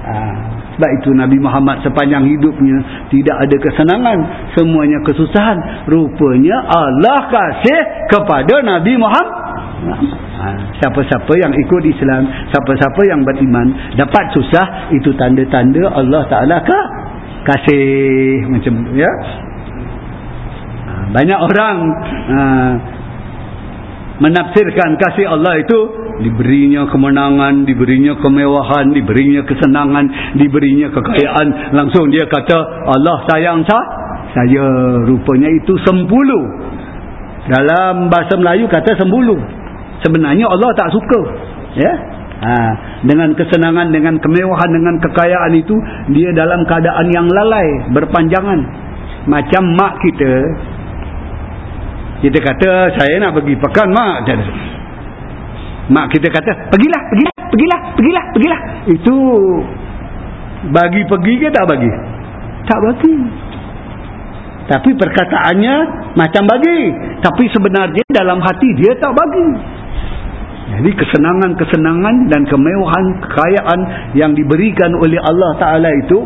Ha. sebab itu Nabi Muhammad sepanjang hidupnya tidak ada kesenangan semuanya kesusahan rupanya Allah kasih kepada Nabi Muhammad ha, siapa-siapa yang ikut Islam siapa-siapa yang beriman dapat susah itu tanda-tanda Allah Ta'ala ke kasih macam tu ya ha, banyak orang uh, menafsirkan kasih Allah itu diberinya kemenangan, diberinya kemewahan, diberinya kesenangan, diberinya kekayaan. Langsung dia kata Allah sayang saya. Saya rupanya itu sempulu. Dalam bahasa Melayu kata sembulu. Sebenarnya Allah tak suka. Ya. Ha, dengan kesenangan, dengan kemewahan, dengan kekayaan itu dia dalam keadaan yang lalai, berpanjangan. Macam mak kita kita kata saya nak pergi pekan mak. Mak kita kata pergilah pergilah pergilah pergilah pergilah. Itu bagi pergi ke tak bagi? Tak bagi. Tapi perkataannya macam bagi. Tapi sebenarnya dalam hati dia tak bagi. Jadi kesenangan-kesenangan dan kemewahan kekayaan yang diberikan oleh Allah Ta'ala itu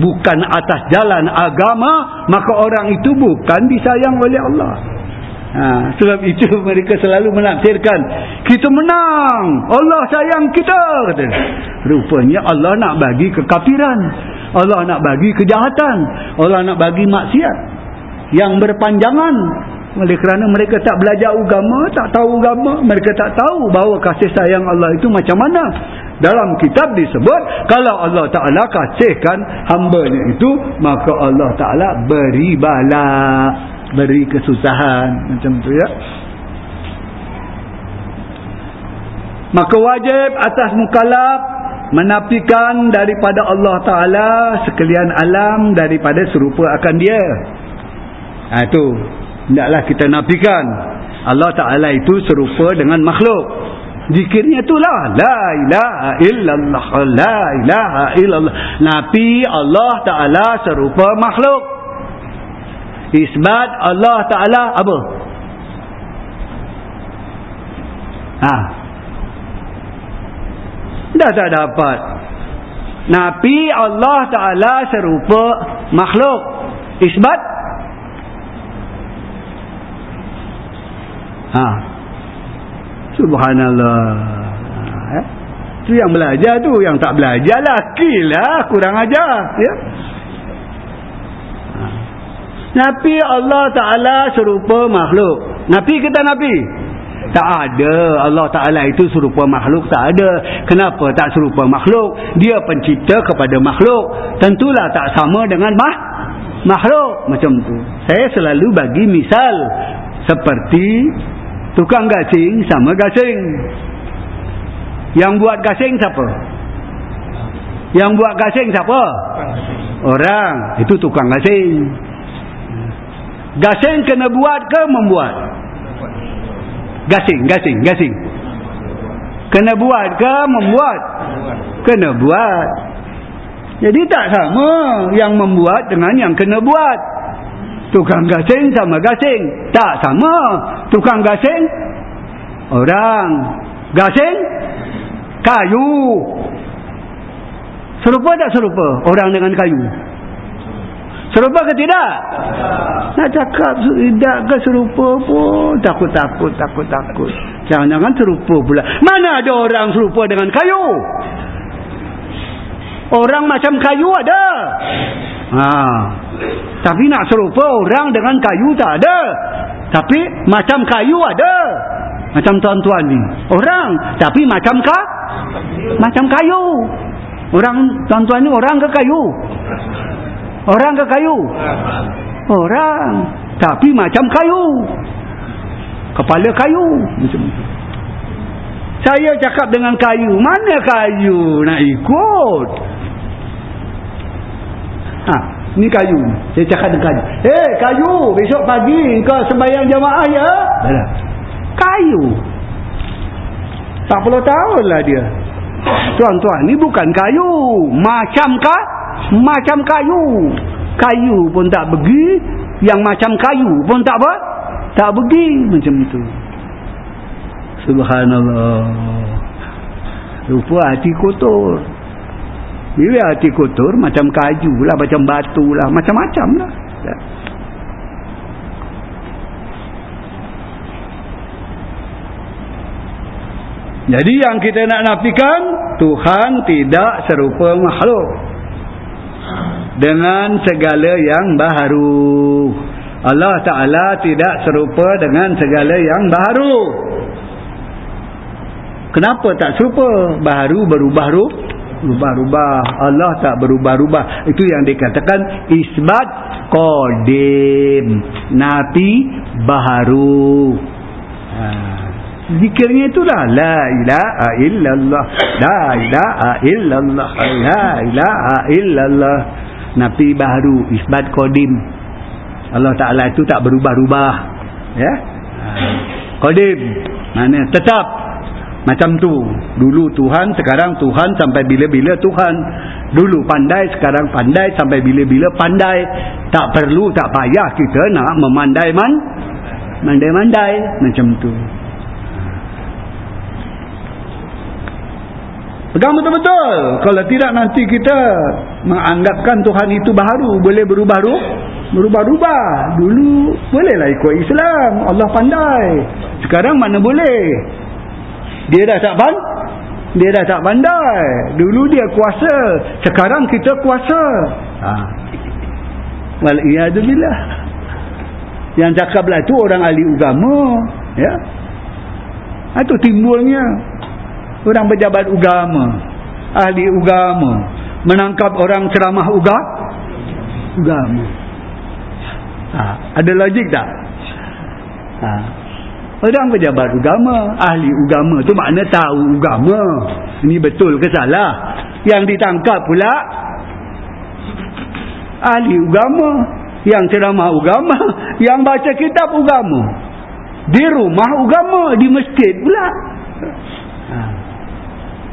bukan atas jalan agama maka orang itu bukan disayang oleh Allah Ha, sebab itu mereka selalu menafsirkan kita menang. Allah sayang kita. Kata. rupanya Allah nak bagi kekafiran. Allah nak bagi kejahatan. Allah nak bagi maksiat yang berpanjangan. Oleh kerana mereka tak belajar agama tak tahu agama mereka tak tahu bahawa kasih sayang Allah itu macam mana. Dalam kitab disebut kalau Allah Ta'ala kasihkan hambanya itu maka Allah Ta'ala beri balak beri kesusahan macam tu ya. Maka wajib atas mukallaf menafikan daripada Allah Taala sekalian alam daripada serupa akan dia. Ha tu. Hendaklah kita nafikan Allah Taala itu serupa dengan makhluk. Zikirnya itulah la ilaha illallah la ilaha illallah. Nabi Allah Taala serupa makhluk isbat Allah Ta'ala apa? Ha. Dah tak dapat. Nabi Allah Ta'ala serupa makhluk. Isbat? Ha. Subhanallah. Ha. Itu yang belajar tu. Yang tak belajar lah. Kurang ajar. Ya. Nabi Allah Ta'ala serupa makhluk. Nabi kita Nabi? Tak ada. Allah Ta'ala itu serupa makhluk. Tak ada. Kenapa tak serupa makhluk? Dia pencipta kepada makhluk. Tentulah tak sama dengan mah makhluk. Macam tu. Saya selalu bagi misal. Seperti tukang gasing sama gasing. Yang buat gasing siapa? Yang buat gasing siapa? Orang. Itu tukang gasing. Gasing kena buat ke membuat? Gasing, gasing, gasing. Kena buat ke membuat? Kena buat. Jadi tak sama yang membuat dengan yang kena buat. Tukang gasing sama gasing. Tak sama. Tukang gasing, orang. Gasing, kayu. Serupa tak serupa orang dengan kayu? Serupa ke tidak? Nak cakap tidak ke serupa pun takut-takut, takut-takut. Jangan-jangan serupa pula. Mana ada orang serupa dengan kayu? Orang macam kayu ada. Ha. Tapi nak serupa orang dengan kayu tak ada. Tapi macam kayu ada. Macam tuan-tuan ni. Orang. Tapi macam ka? Macam kayu. Orang tuan-tuan ni orang ke kayu? Orang ke kayu? Orang. Tapi macam kayu. Kepala kayu. Macam itu. Saya cakap dengan kayu. Mana kayu nak ikut? Ha, ni kayu. Saya cakap dengan kayu. Eh, hey, kayu. Besok pagi kau sembahyang jamaah ya? Kayu. Tak perlu tahu lah dia. Tuan-tuan, ni bukan kayu. Macam kah? Macam kayu. Kayu pun tak pergi. Yang macam kayu pun tak apa. Tak pergi. Macam itu. Subhanallah. Rupa hati kotor. Bila hati kotor macam kayu lah macam batu lah macam-macam lah. Ya. jadi yang kita nak nafikan Tuhan tidak serupa makhluk dengan segala yang baharu. Allah Ta'ala tidak serupa dengan segala yang baharu. Kenapa tak serupa? Baharu berubah-rubah berubah-ubah Allah tak berubah-ubah itu yang dikatakan isbat kodim nabi baharu. Ha. Zikirnya itulah la ilaha illallah la ilaha illallah la ilaha illallah nabi baharu isbat kodim Allah Ta'ala itu tak berubah-ubah ya kodim mana tetap macam tu. Dulu Tuhan, sekarang Tuhan sampai bila-bila Tuhan. Dulu pandai, sekarang pandai sampai bila-bila pandai. Tak perlu, tak payah kita nak memandai man. Mandai-mandai. Macam tu. Pegang betul-betul. Kalau tidak nanti kita menganggapkan Tuhan itu baru. Boleh berubah-ubah. Dulu bolehlah ikut Islam. Allah pandai. Sekarang mana boleh. Dia dah tak pan dia dah tak pandai. Dulu dia kuasa, sekarang kita kuasa. Ha. Wal iyadzubillah. Yang cakaplah tu orang ahli agama, ya. Itu timbulnya orang pejabat agama, ahli agama menangkap orang ceramah uga agama. Ha. ada logik tak? Ha. Orang pejabat agama, ahli agama tu makna tahu agama. Ini betul ke salah? Yang ditangkap pula ahli agama, yang ceramah agama, yang baca kitab agama. Di rumah agama, di masjid pula. Ha.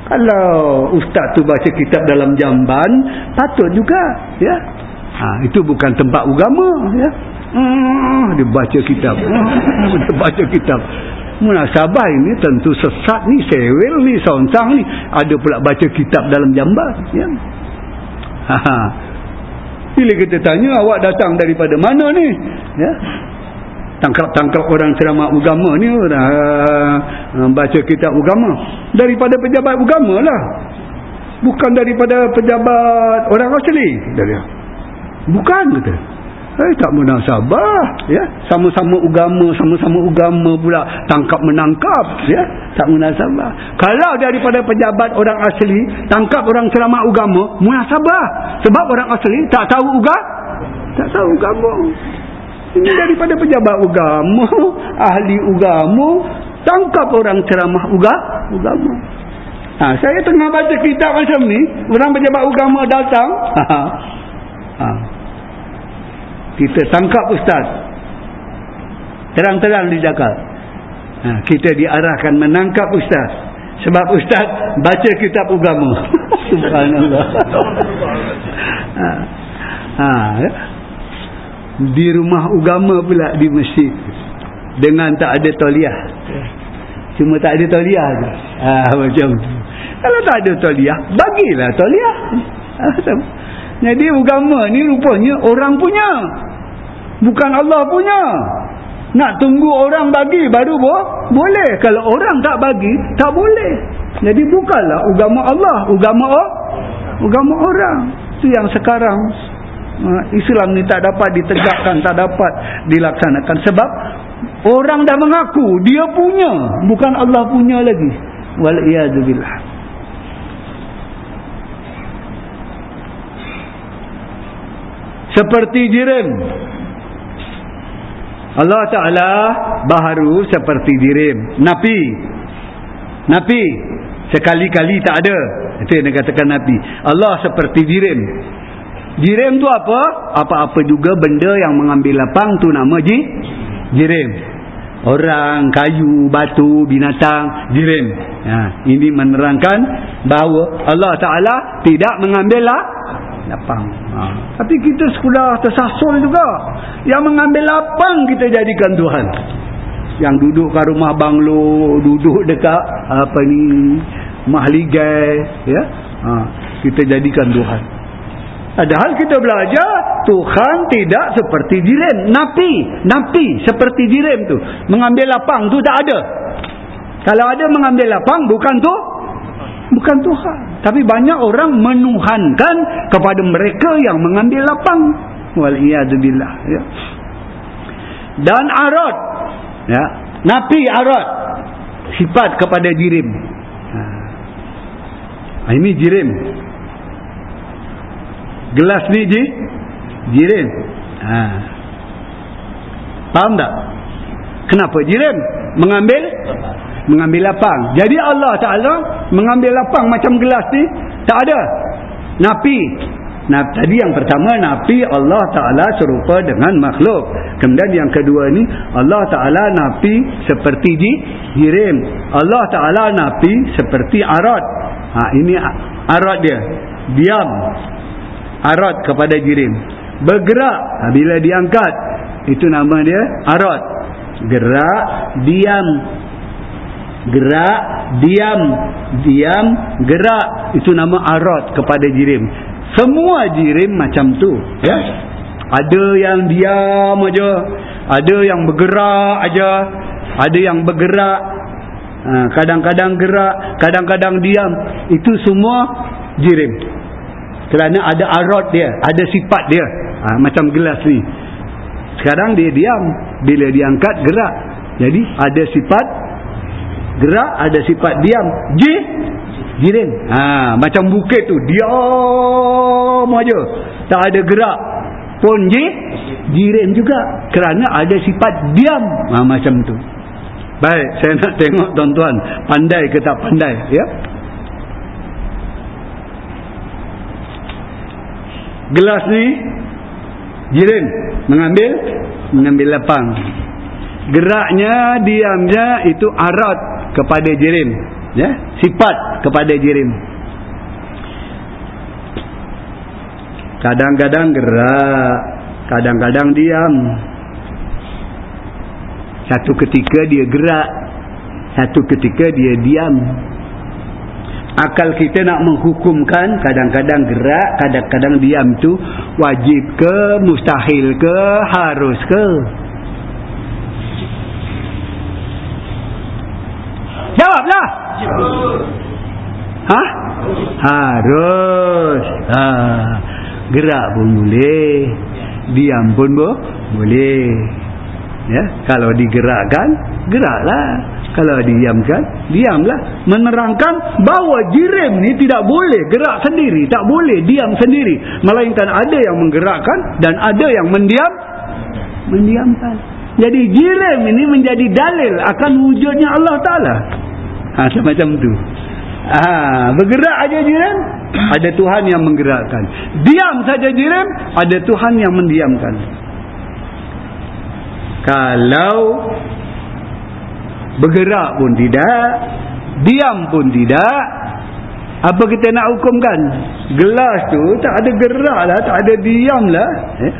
Kalau ustaz tu baca kitab dalam jamban, patut juga, ya. Ha, itu bukan tempat agama, ya. Hmm, dia baca kitab. Hmm, dia baca kitab. Munasabah ini tentu sesat ni, sewel ni, soncang ni. Ada pula baca kitab dalam jambar. Ya. Ha, Bila kita tanya, awak datang daripada mana ni? Ya. Tangkap-tangkap orang ceramah agama ni, orang uh, baca kitab agama. Daripada pejabat agama lah. Bukan daripada pejabat orang asli. Bukan kata. Eh tak munasabah ya. Sama-sama agama, sama-sama agama pula tangkap menangkap ya. Tak munasabah. Kalau daripada pejabat orang asli tangkap orang ceramah agama, munasabah. Sebab orang asli tak tahu agama. Tak tahu agama. Ini daripada pejabat agama, ahli agama tangkap orang ceramah agama. Ha, saya tengah baca kitab macam ni, orang pejabat agama datang. Ha. ha kita tangkap ustaz terang-terang di cakap ha, kita diarahkan menangkap ustaz sebab ustaz baca kitab agama subhanallah ha, ha. Di rumah agama pula di masjid dengan tak ada toliah cuma tak ada toliah ha, macam kalau tak ada toliah bagilah toliah ha, jadi agama ni rupanya orang punya Bukan Allah punya. Nak tunggu orang bagi baru bo boleh. Kalau orang tak bagi, tak boleh. Jadi bukanlah agama Allah, agama agama orang. Itu yang sekarang Islam ni tak dapat ditegakkan, tak dapat dilaksanakan sebab orang dah mengaku dia punya, bukan Allah punya lagi. Wal iyadzubillah. Seperti jiran Allah Ta'ala baharu seperti dirim. Nabi. Nabi. Sekali-kali tak ada. Itu yang dikatakan Nabi. Allah seperti dirim. Dirim tu apa? Apa-apa juga benda yang mengambil lapang tu nama ji? Dirim. Orang, kayu, batu, binatang, dirim. Ha, ini menerangkan bahawa Allah Ta'ala tidak mengambil lapang. Ha. Tapi kita sudah tersasul juga. Yang mengambil lapang kita jadikan Tuhan. Yang duduk kat rumah banglo, duduk dekat apa ni, mahligai, ya. Ha. kita jadikan Tuhan padahal kita belajar Tuhan tidak seperti jirim. Napi napi seperti jirim tu. Mengambil lapang tu tak ada. Kalau ada mengambil lapang bukan tu bukan Tuhan. Tapi banyak orang menuhankan kepada mereka yang mengambil lapang. Waliyadzubillah ya. Dan arad ya. Napi arad sifat kepada jirim. Ha. ini jirim gelas ni ji jirim ha. faham tak kenapa jirim mengambil mengambil lapang jadi Allah Ta'ala mengambil lapang macam gelas ni tak ada napi Nah, tadi yang pertama napi Allah Taala serupa dengan makhluk. Kemudian yang kedua ni Allah Taala napi seperti jirim. Allah Taala napi seperti arad. Ha ini arad dia. Diam. Arad kepada jirim. Bergerak ha, bila diangkat itu nama dia arad. Gerak, diam. Gerak, diam. Diam, gerak. Itu nama arad kepada jirim. Semua jirim macam tu. Ya? Ada yang diam aja, ada yang bergerak aja, ada yang bergerak. Ha, kadang-kadang gerak, kadang-kadang diam. Itu semua jirim. Kerana ada arot dia, ada sifat dia. Ha, macam gelas ni. Sekarang dia diam. Bila diangkat, gerak. Jadi ada sifat gerak, ada sifat diam. J jirim ha, macam bukit tu diam aja tak ada gerak pun je jirim juga kerana ada sifat diam ha, macam tu baik saya nak tengok tuan-tuan pandai ke tak pandai ya gelas ni jirim mengambil? Mengambil lapang. Geraknya diamnya itu arat kepada jirim ya? Sifat kepada jirim kadang-kadang gerak kadang-kadang diam. Satu ketika dia gerak satu ketika dia diam akal kita nak menghukumkan kadang-kadang gerak kadang-kadang diam tu wajib ke mustahil ke harus ke jawablah Ha? Harus. Ha. Gerak pun boleh. Diam pun bo boleh. Ya, kalau digerakkan, geraklah. Kalau diamkan, diamlah. Menerangkan bahawa jirim ni tidak boleh gerak sendiri, tak boleh diam sendiri, melainkan ada yang menggerakkan dan ada yang mendiam mendiamkan. Jadi jirim ini menjadi dalil akan wujudnya Allah Taala. Ha, macam tu. Ha, bergerak aja jiran, ada Tuhan yang menggerakkan. Diam saja jiran, ada Tuhan yang mendiamkan. Kalau bergerak pun tidak, diam pun tidak, apa kita nak hukumkan? Gelas tu tak ada gerak lah, tak ada diam lah. Eh?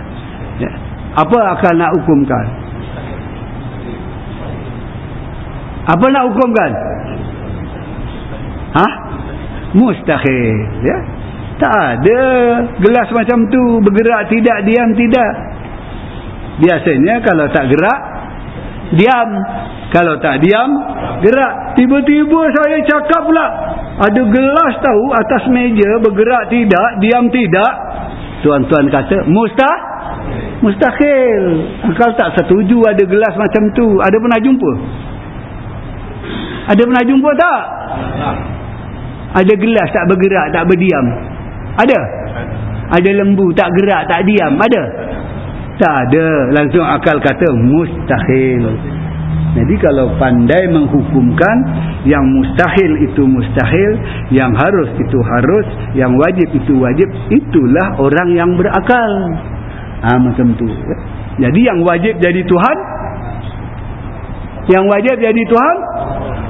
Ya. Apa akan nak hukumkan? Apa nak hukumkan? Ha? Mustahil. Ya? Tak ada gelas macam tu. Bergerak tidak, diam tidak. Biasanya kalau tak gerak, diam. Kalau tak diam, gerak. Tiba-tiba saya cakap pula. Ada gelas tahu atas meja bergerak tidak, diam tidak. Tuan-tuan kata, mustah? Mustahil. Kalau tak setuju ada gelas macam tu. Ada pernah jumpa? Ada pernah jumpa tak? Ada gelas tak bergerak, tak berdiam. Ada? Ada lembu tak gerak, tak diam. Ada? Tak ada. Langsung akal kata mustahil. Jadi kalau pandai menghukumkan yang mustahil itu mustahil, yang harus itu harus, yang wajib itu wajib, itulah orang yang berakal. Ha, macam tu. Jadi yang wajib jadi Tuhan, yang wajib jadi Tuhan,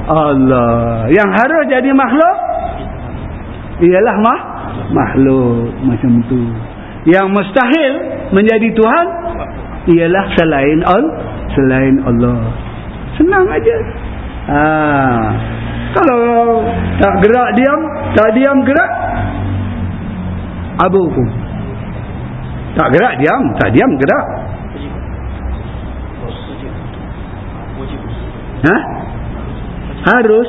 Allah. Yang harus jadi makhluk, ialah mah makhluk macam tu yang mustahil menjadi Tuhan ialah selain Allah selain Allah. Senang aja. Ha. kalau tak gerak diam tak diam gerak abu tak gerak diam tak diam gerak. Ha? harus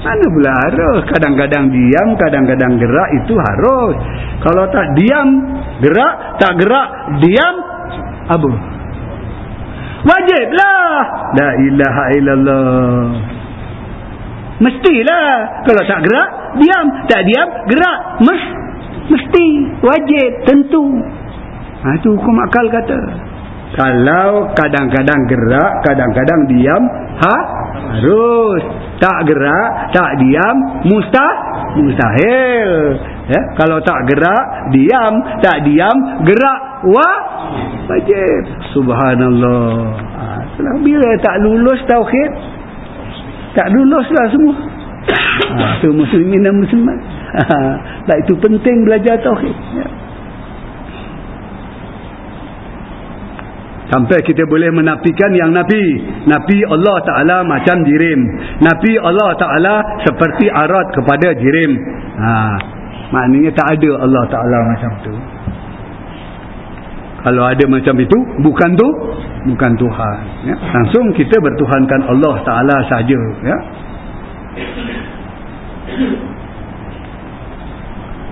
mana pula harus? Kadang-kadang diam kadang-kadang gerak itu harus. Kalau tak diam gerak tak gerak diam abu. Wajiblah. La ilaha illallah. Mestilah. Kalau tak gerak diam. Tak diam gerak. Mes, mesti. Wajib tentu. Ha, itu hukum akal kata kalau kadang-kadang gerak kadang-kadang diam ha? Harus. Tak gerak tak diam mustah mustahil. Ya? Kalau tak gerak diam. Tak diam gerak. Wa wajib. Subhanallah. Ha, bila tak lulus tauhid? Tak luluslah semua. Ha, tu muslimin dan muslimat. Ha, itu penting belajar tauhid. Ya. Sampai kita boleh menafikan yang Nabi. Nabi Allah Ta'ala macam jirim. Nabi Allah Ta'ala seperti arat kepada jirim. Ha, maknanya tak ada Allah Ta'ala macam tu. Kalau ada macam itu, bukan tu, bukan Tuhan. Ya. Langsung kita bertuhankan Allah Ta'ala saja. Ya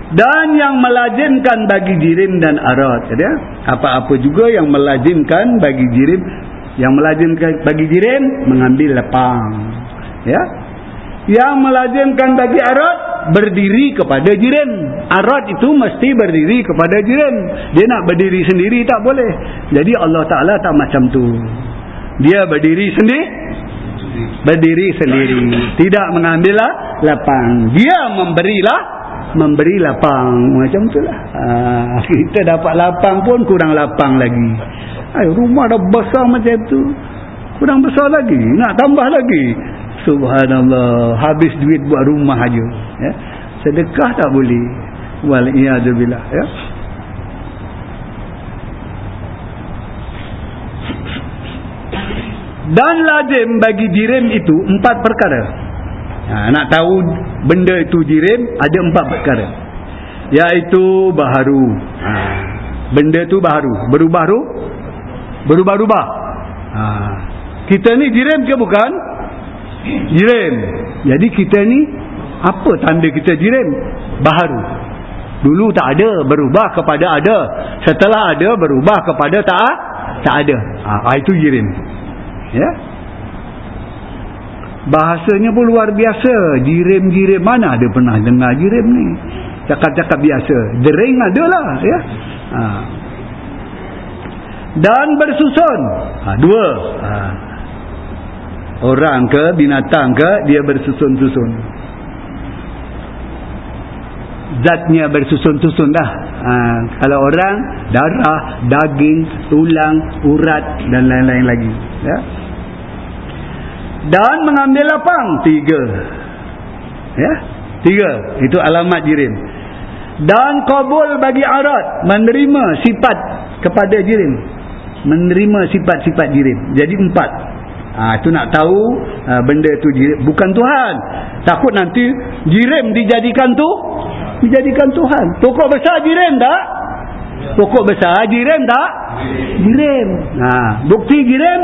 dan yang melazimkan bagi jirim dan arat ya. Apa-apa juga yang melazimkan bagi jirim yang melazimkan bagi jirim mengambil lepang ya. Yang melazimkan bagi arat berdiri kepada jirim. Arat itu mesti berdiri kepada jirim. Dia nak berdiri sendiri tak boleh. Jadi Allah Taala tak macam tu. Dia berdiri sendiri berdiri sendiri. Tidak mengambil lapang. Dia memberilah memberi lapang. Macam itulah ha, kita dapat lapang pun kurang lapang lagi. Ay, rumah dah besar macam tu. Kurang besar lagi. Nak tambah lagi. Subhanallah. Habis duit buat rumah aja. Ya. Sedekah tak boleh. Wal iyadzubillah ya. Dan lazim bagi jirim itu empat perkara Ha, nak tahu benda itu jirim ada empat perkara. Iaitu baharu. Ha, benda tu baharu. Berubah-ubah. Berubah-ubah. Ha, kita ni jirim ke bukan? Jirim. Jadi kita ni apa tanda kita jirim? Baharu. Dulu tak ada, berubah kepada ada. Setelah ada, berubah kepada tak tak ada. Ha, itu jirim. Ya? Bahasanya pun luar biasa. Jirim-jirim mana ada pernah dengar jirim ni? Cakap-cakap biasa. Dering adalah ya. Ha. dan bersusun. Ha, dua. Ha. orang ke binatang ke dia bersusun-susun. Zatnya bersusun-susun dah. Ha. kalau orang darah daging tulang urat dan lain-lain lagi ya dan mengambil lapang. Tiga. Ya? Tiga. Itu alamat jirim. Dan kabul bagi arat menerima sifat kepada jirim. Menerima sifat-sifat jirim. Jadi empat. Ha, itu nak tahu ha, benda itu jirim. Bukan Tuhan. Takut nanti jirim dijadikan tu? Dijadikan Tuhan. Pokok besar jirim tak? Pokok besar jirim tak? Jirim. Ha, bukti jirim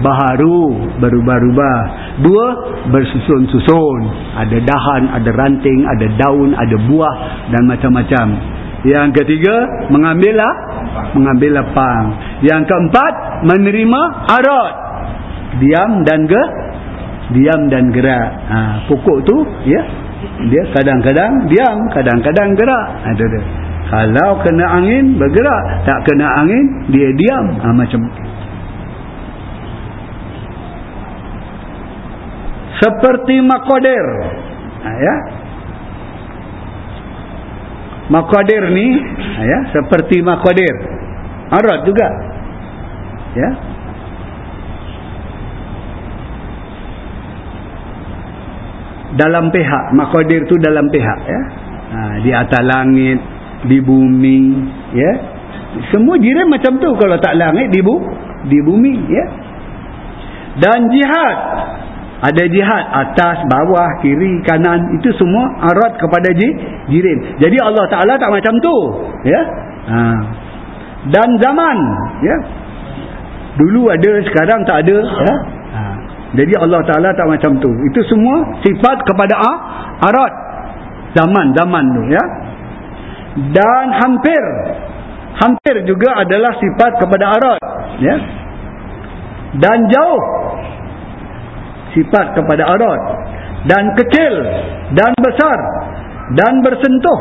baharu berubah-ubah dua bersusun-susun. Ada dahan ada ranting ada daun ada buah dan macam-macam. Yang ketiga mengambil lah mengambil lapang yang keempat menerima arat diam dan ge diam dan gerak. Ha, pokok tu ya dia kadang-kadang diam kadang-kadang gerak. Ada ada kalau kena angin bergerak. Tak kena angin dia diam. Ha, macam seperti makodir ha, ya? Makodir ni ha, ya? Seperti makodir arat juga. Ya? Dalam pihak. Makodir tu dalam pihak ya? Ha, di atas langit di bumi ya? Semua jiran macam tu kalau tak langit di bu di bumi ya? Dan jihad ada jihad atas bawah kiri kanan. Itu semua arat kepada jirin jadi Allah Taala tak macam tu ya? Ha. dan zaman ya? Dulu ada sekarang tak ada ya? Ha. jadi Allah Taala tak macam tu. Itu semua sifat kepada arat zaman zaman tu ya? Dan hampir hampir juga adalah sifat kepada arat ya? Dan jauh sifat kepada arat dan kecil dan besar dan bersentuh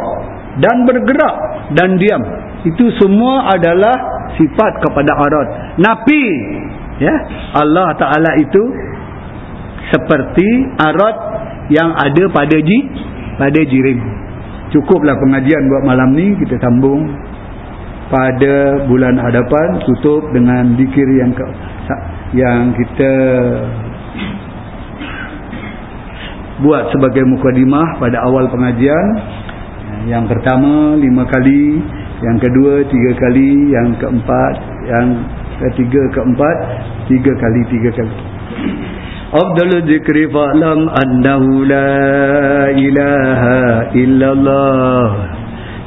dan bergerak dan diam. Itu semua adalah sifat kepada arat napi ya Allah taala itu seperti arat yang ada pada ji pada jirim. Cukuplah pengajian buat malam ni kita sambung. Pada bulan hadapan tutup dengan zikir yang ke, yang kita buat sebagai mukadimah pada awal pengajian. Yang pertama lima kali yang kedua tiga kali yang keempat yang ketiga keempat tiga kali tiga kali. Abdul Zikri fa'lam annahu la ilaha illallah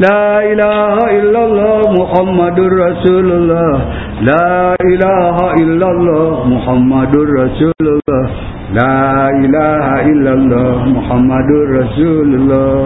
لا إله إلا الله محمد رسول الله لا إله إلا الله محمد رسول الله لا إله إلا الله محمد رسول الله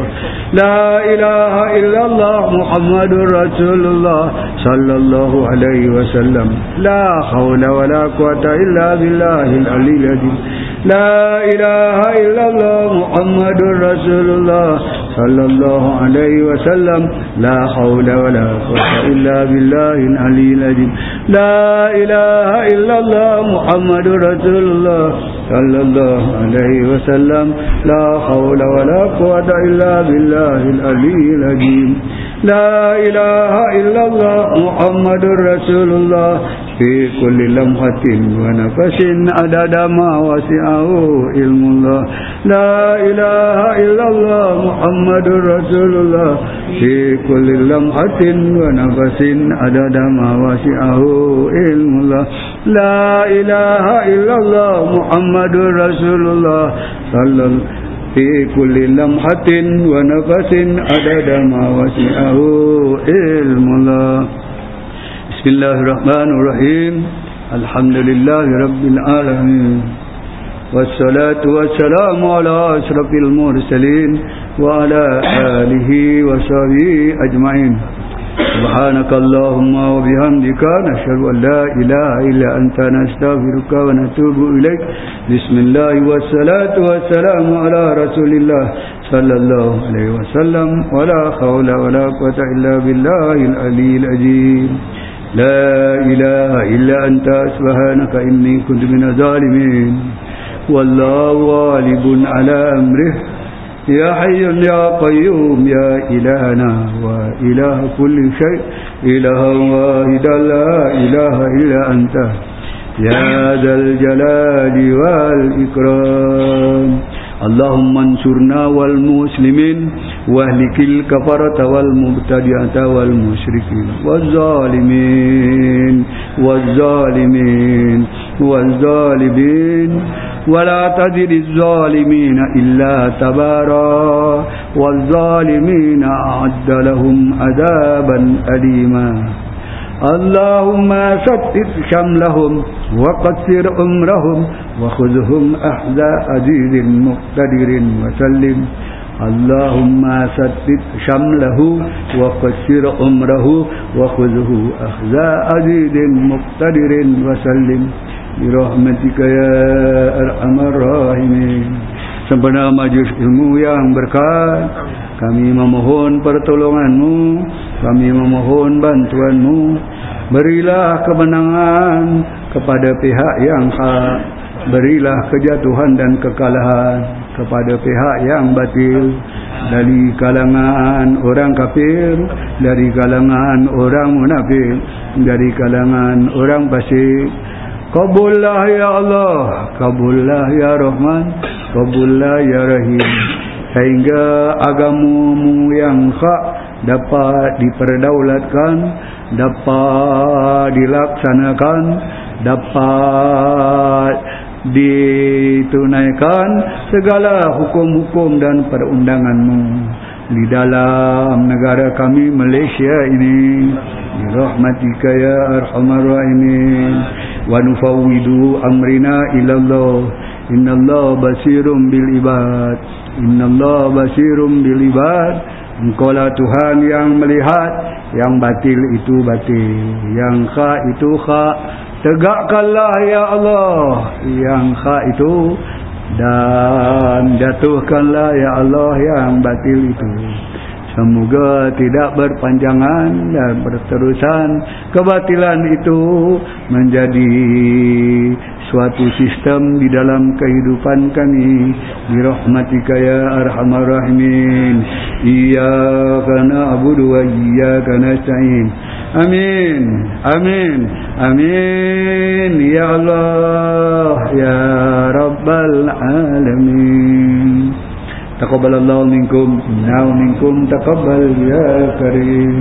لا إله إلا الله محمد رسول الله صلى الله عليه وسلم. لا حول ولا قوة إلا بالله العلي العظيم. لا إله إلا الله محمد رسول الله صلى الله عليه وسلم. لا حول ولا قوة إلا بالله العلي العظيم. لا إله إلا الله محمد رسول الله صلى الله عليه وسلم. لا حول ولا قوة إلا بالله العلي العظيم. لا إله إلا الله محمد رسول الله في كل لمحة ونفس عدد ما وسعه علم الله. لا إله إلا الله محمد رسول الله في كل لمحة ونفس عدد ما وسعه علم الله. لا إله إلا الله محمد رسول الله صلى الله في كل لمحة ونفس عدد ما وسعه علم الله بسم الله الرحمن الرحيم الحمد لله رب العالمين والصلاة والسلام على أشرف المرسلين وعلى آله وصحبه أجمعين سبحانك اللهم وبحمدك نشهد أن لا إله إلا أنت نستغفرك ونتوب إليك. بسم الله والصلاة والسلام على رسول الله صلى الله عليه وسلم. ولا حول ولا قوة إلا بالله العلي العظيم. لا إله إلا أنت سبحانك إني كنت من الظالمين. والله غالب على أمره. يا حي يا قيوم يا إلهنا وإله كل شيء إله واحد لا إله إلا أنت. يا ذا الجلال والإكرام. اللهم انصرنا والمسلمين واهلك الكفرة والمبتدعة والمشركين والظالمين والظالمين والظالمين. ولا تزد الظالمين إلا تبارا والظالمين أعد لهم عذابا أليما. اللهم ستت شملهم وقصر عمرهم وخذهم أحذى عزيز مقتدر وسلم. اللهم ستت شمله وقصر عمره وخذه أحذى عزيز مقتدر وسلم. برحمتك يا أرحم الراحمين. Sempena majlis ilmu yang berkat Kami memohon pertolonganmu. Kami memohon bantuanmu. Berilah kemenangan kepada pihak yang hak. Berilah kejatuhan dan kekalahan kepada pihak yang batil. Dari kalangan orang kafir Dari kalangan orang munafik Dari kalangan orang pasik Kabullah ya Allah Kabullah ya Rahman Kabullah ya Rahim sehingga agamamu yang hak dapat diperdaulatkan dapat dilaksanakan dapat ditunaikan segala hukum-hukum dan perundanganmu di dalam negara kami Malaysia ini. Rahmatika ya arhamar rahimin. Wa nufawwidu amrina ila Allah innallaha basirum bil ibad. Innallaha basirum bil ibad. Engkau lah Tuhan yang melihat. Yang batil itu batil. Yang hak itu hak tegakkanlah ya Allah. Yang hak itu dan jatuhkanlah ya Allah yang batil itu. Semoga tidak berpanjangan dan berterusan kebatilan itu menjadi suatu sistem di dalam kehidupan kami. Birahmatika ya arhamar rahimin. Iyyaka na'budu wa iyyaka nasta'in. Amin. Amin. Amin. Ya Allah ya rabbal alamin. Taqabbalallahu minkum. Innahu minkum taqabbal ya karim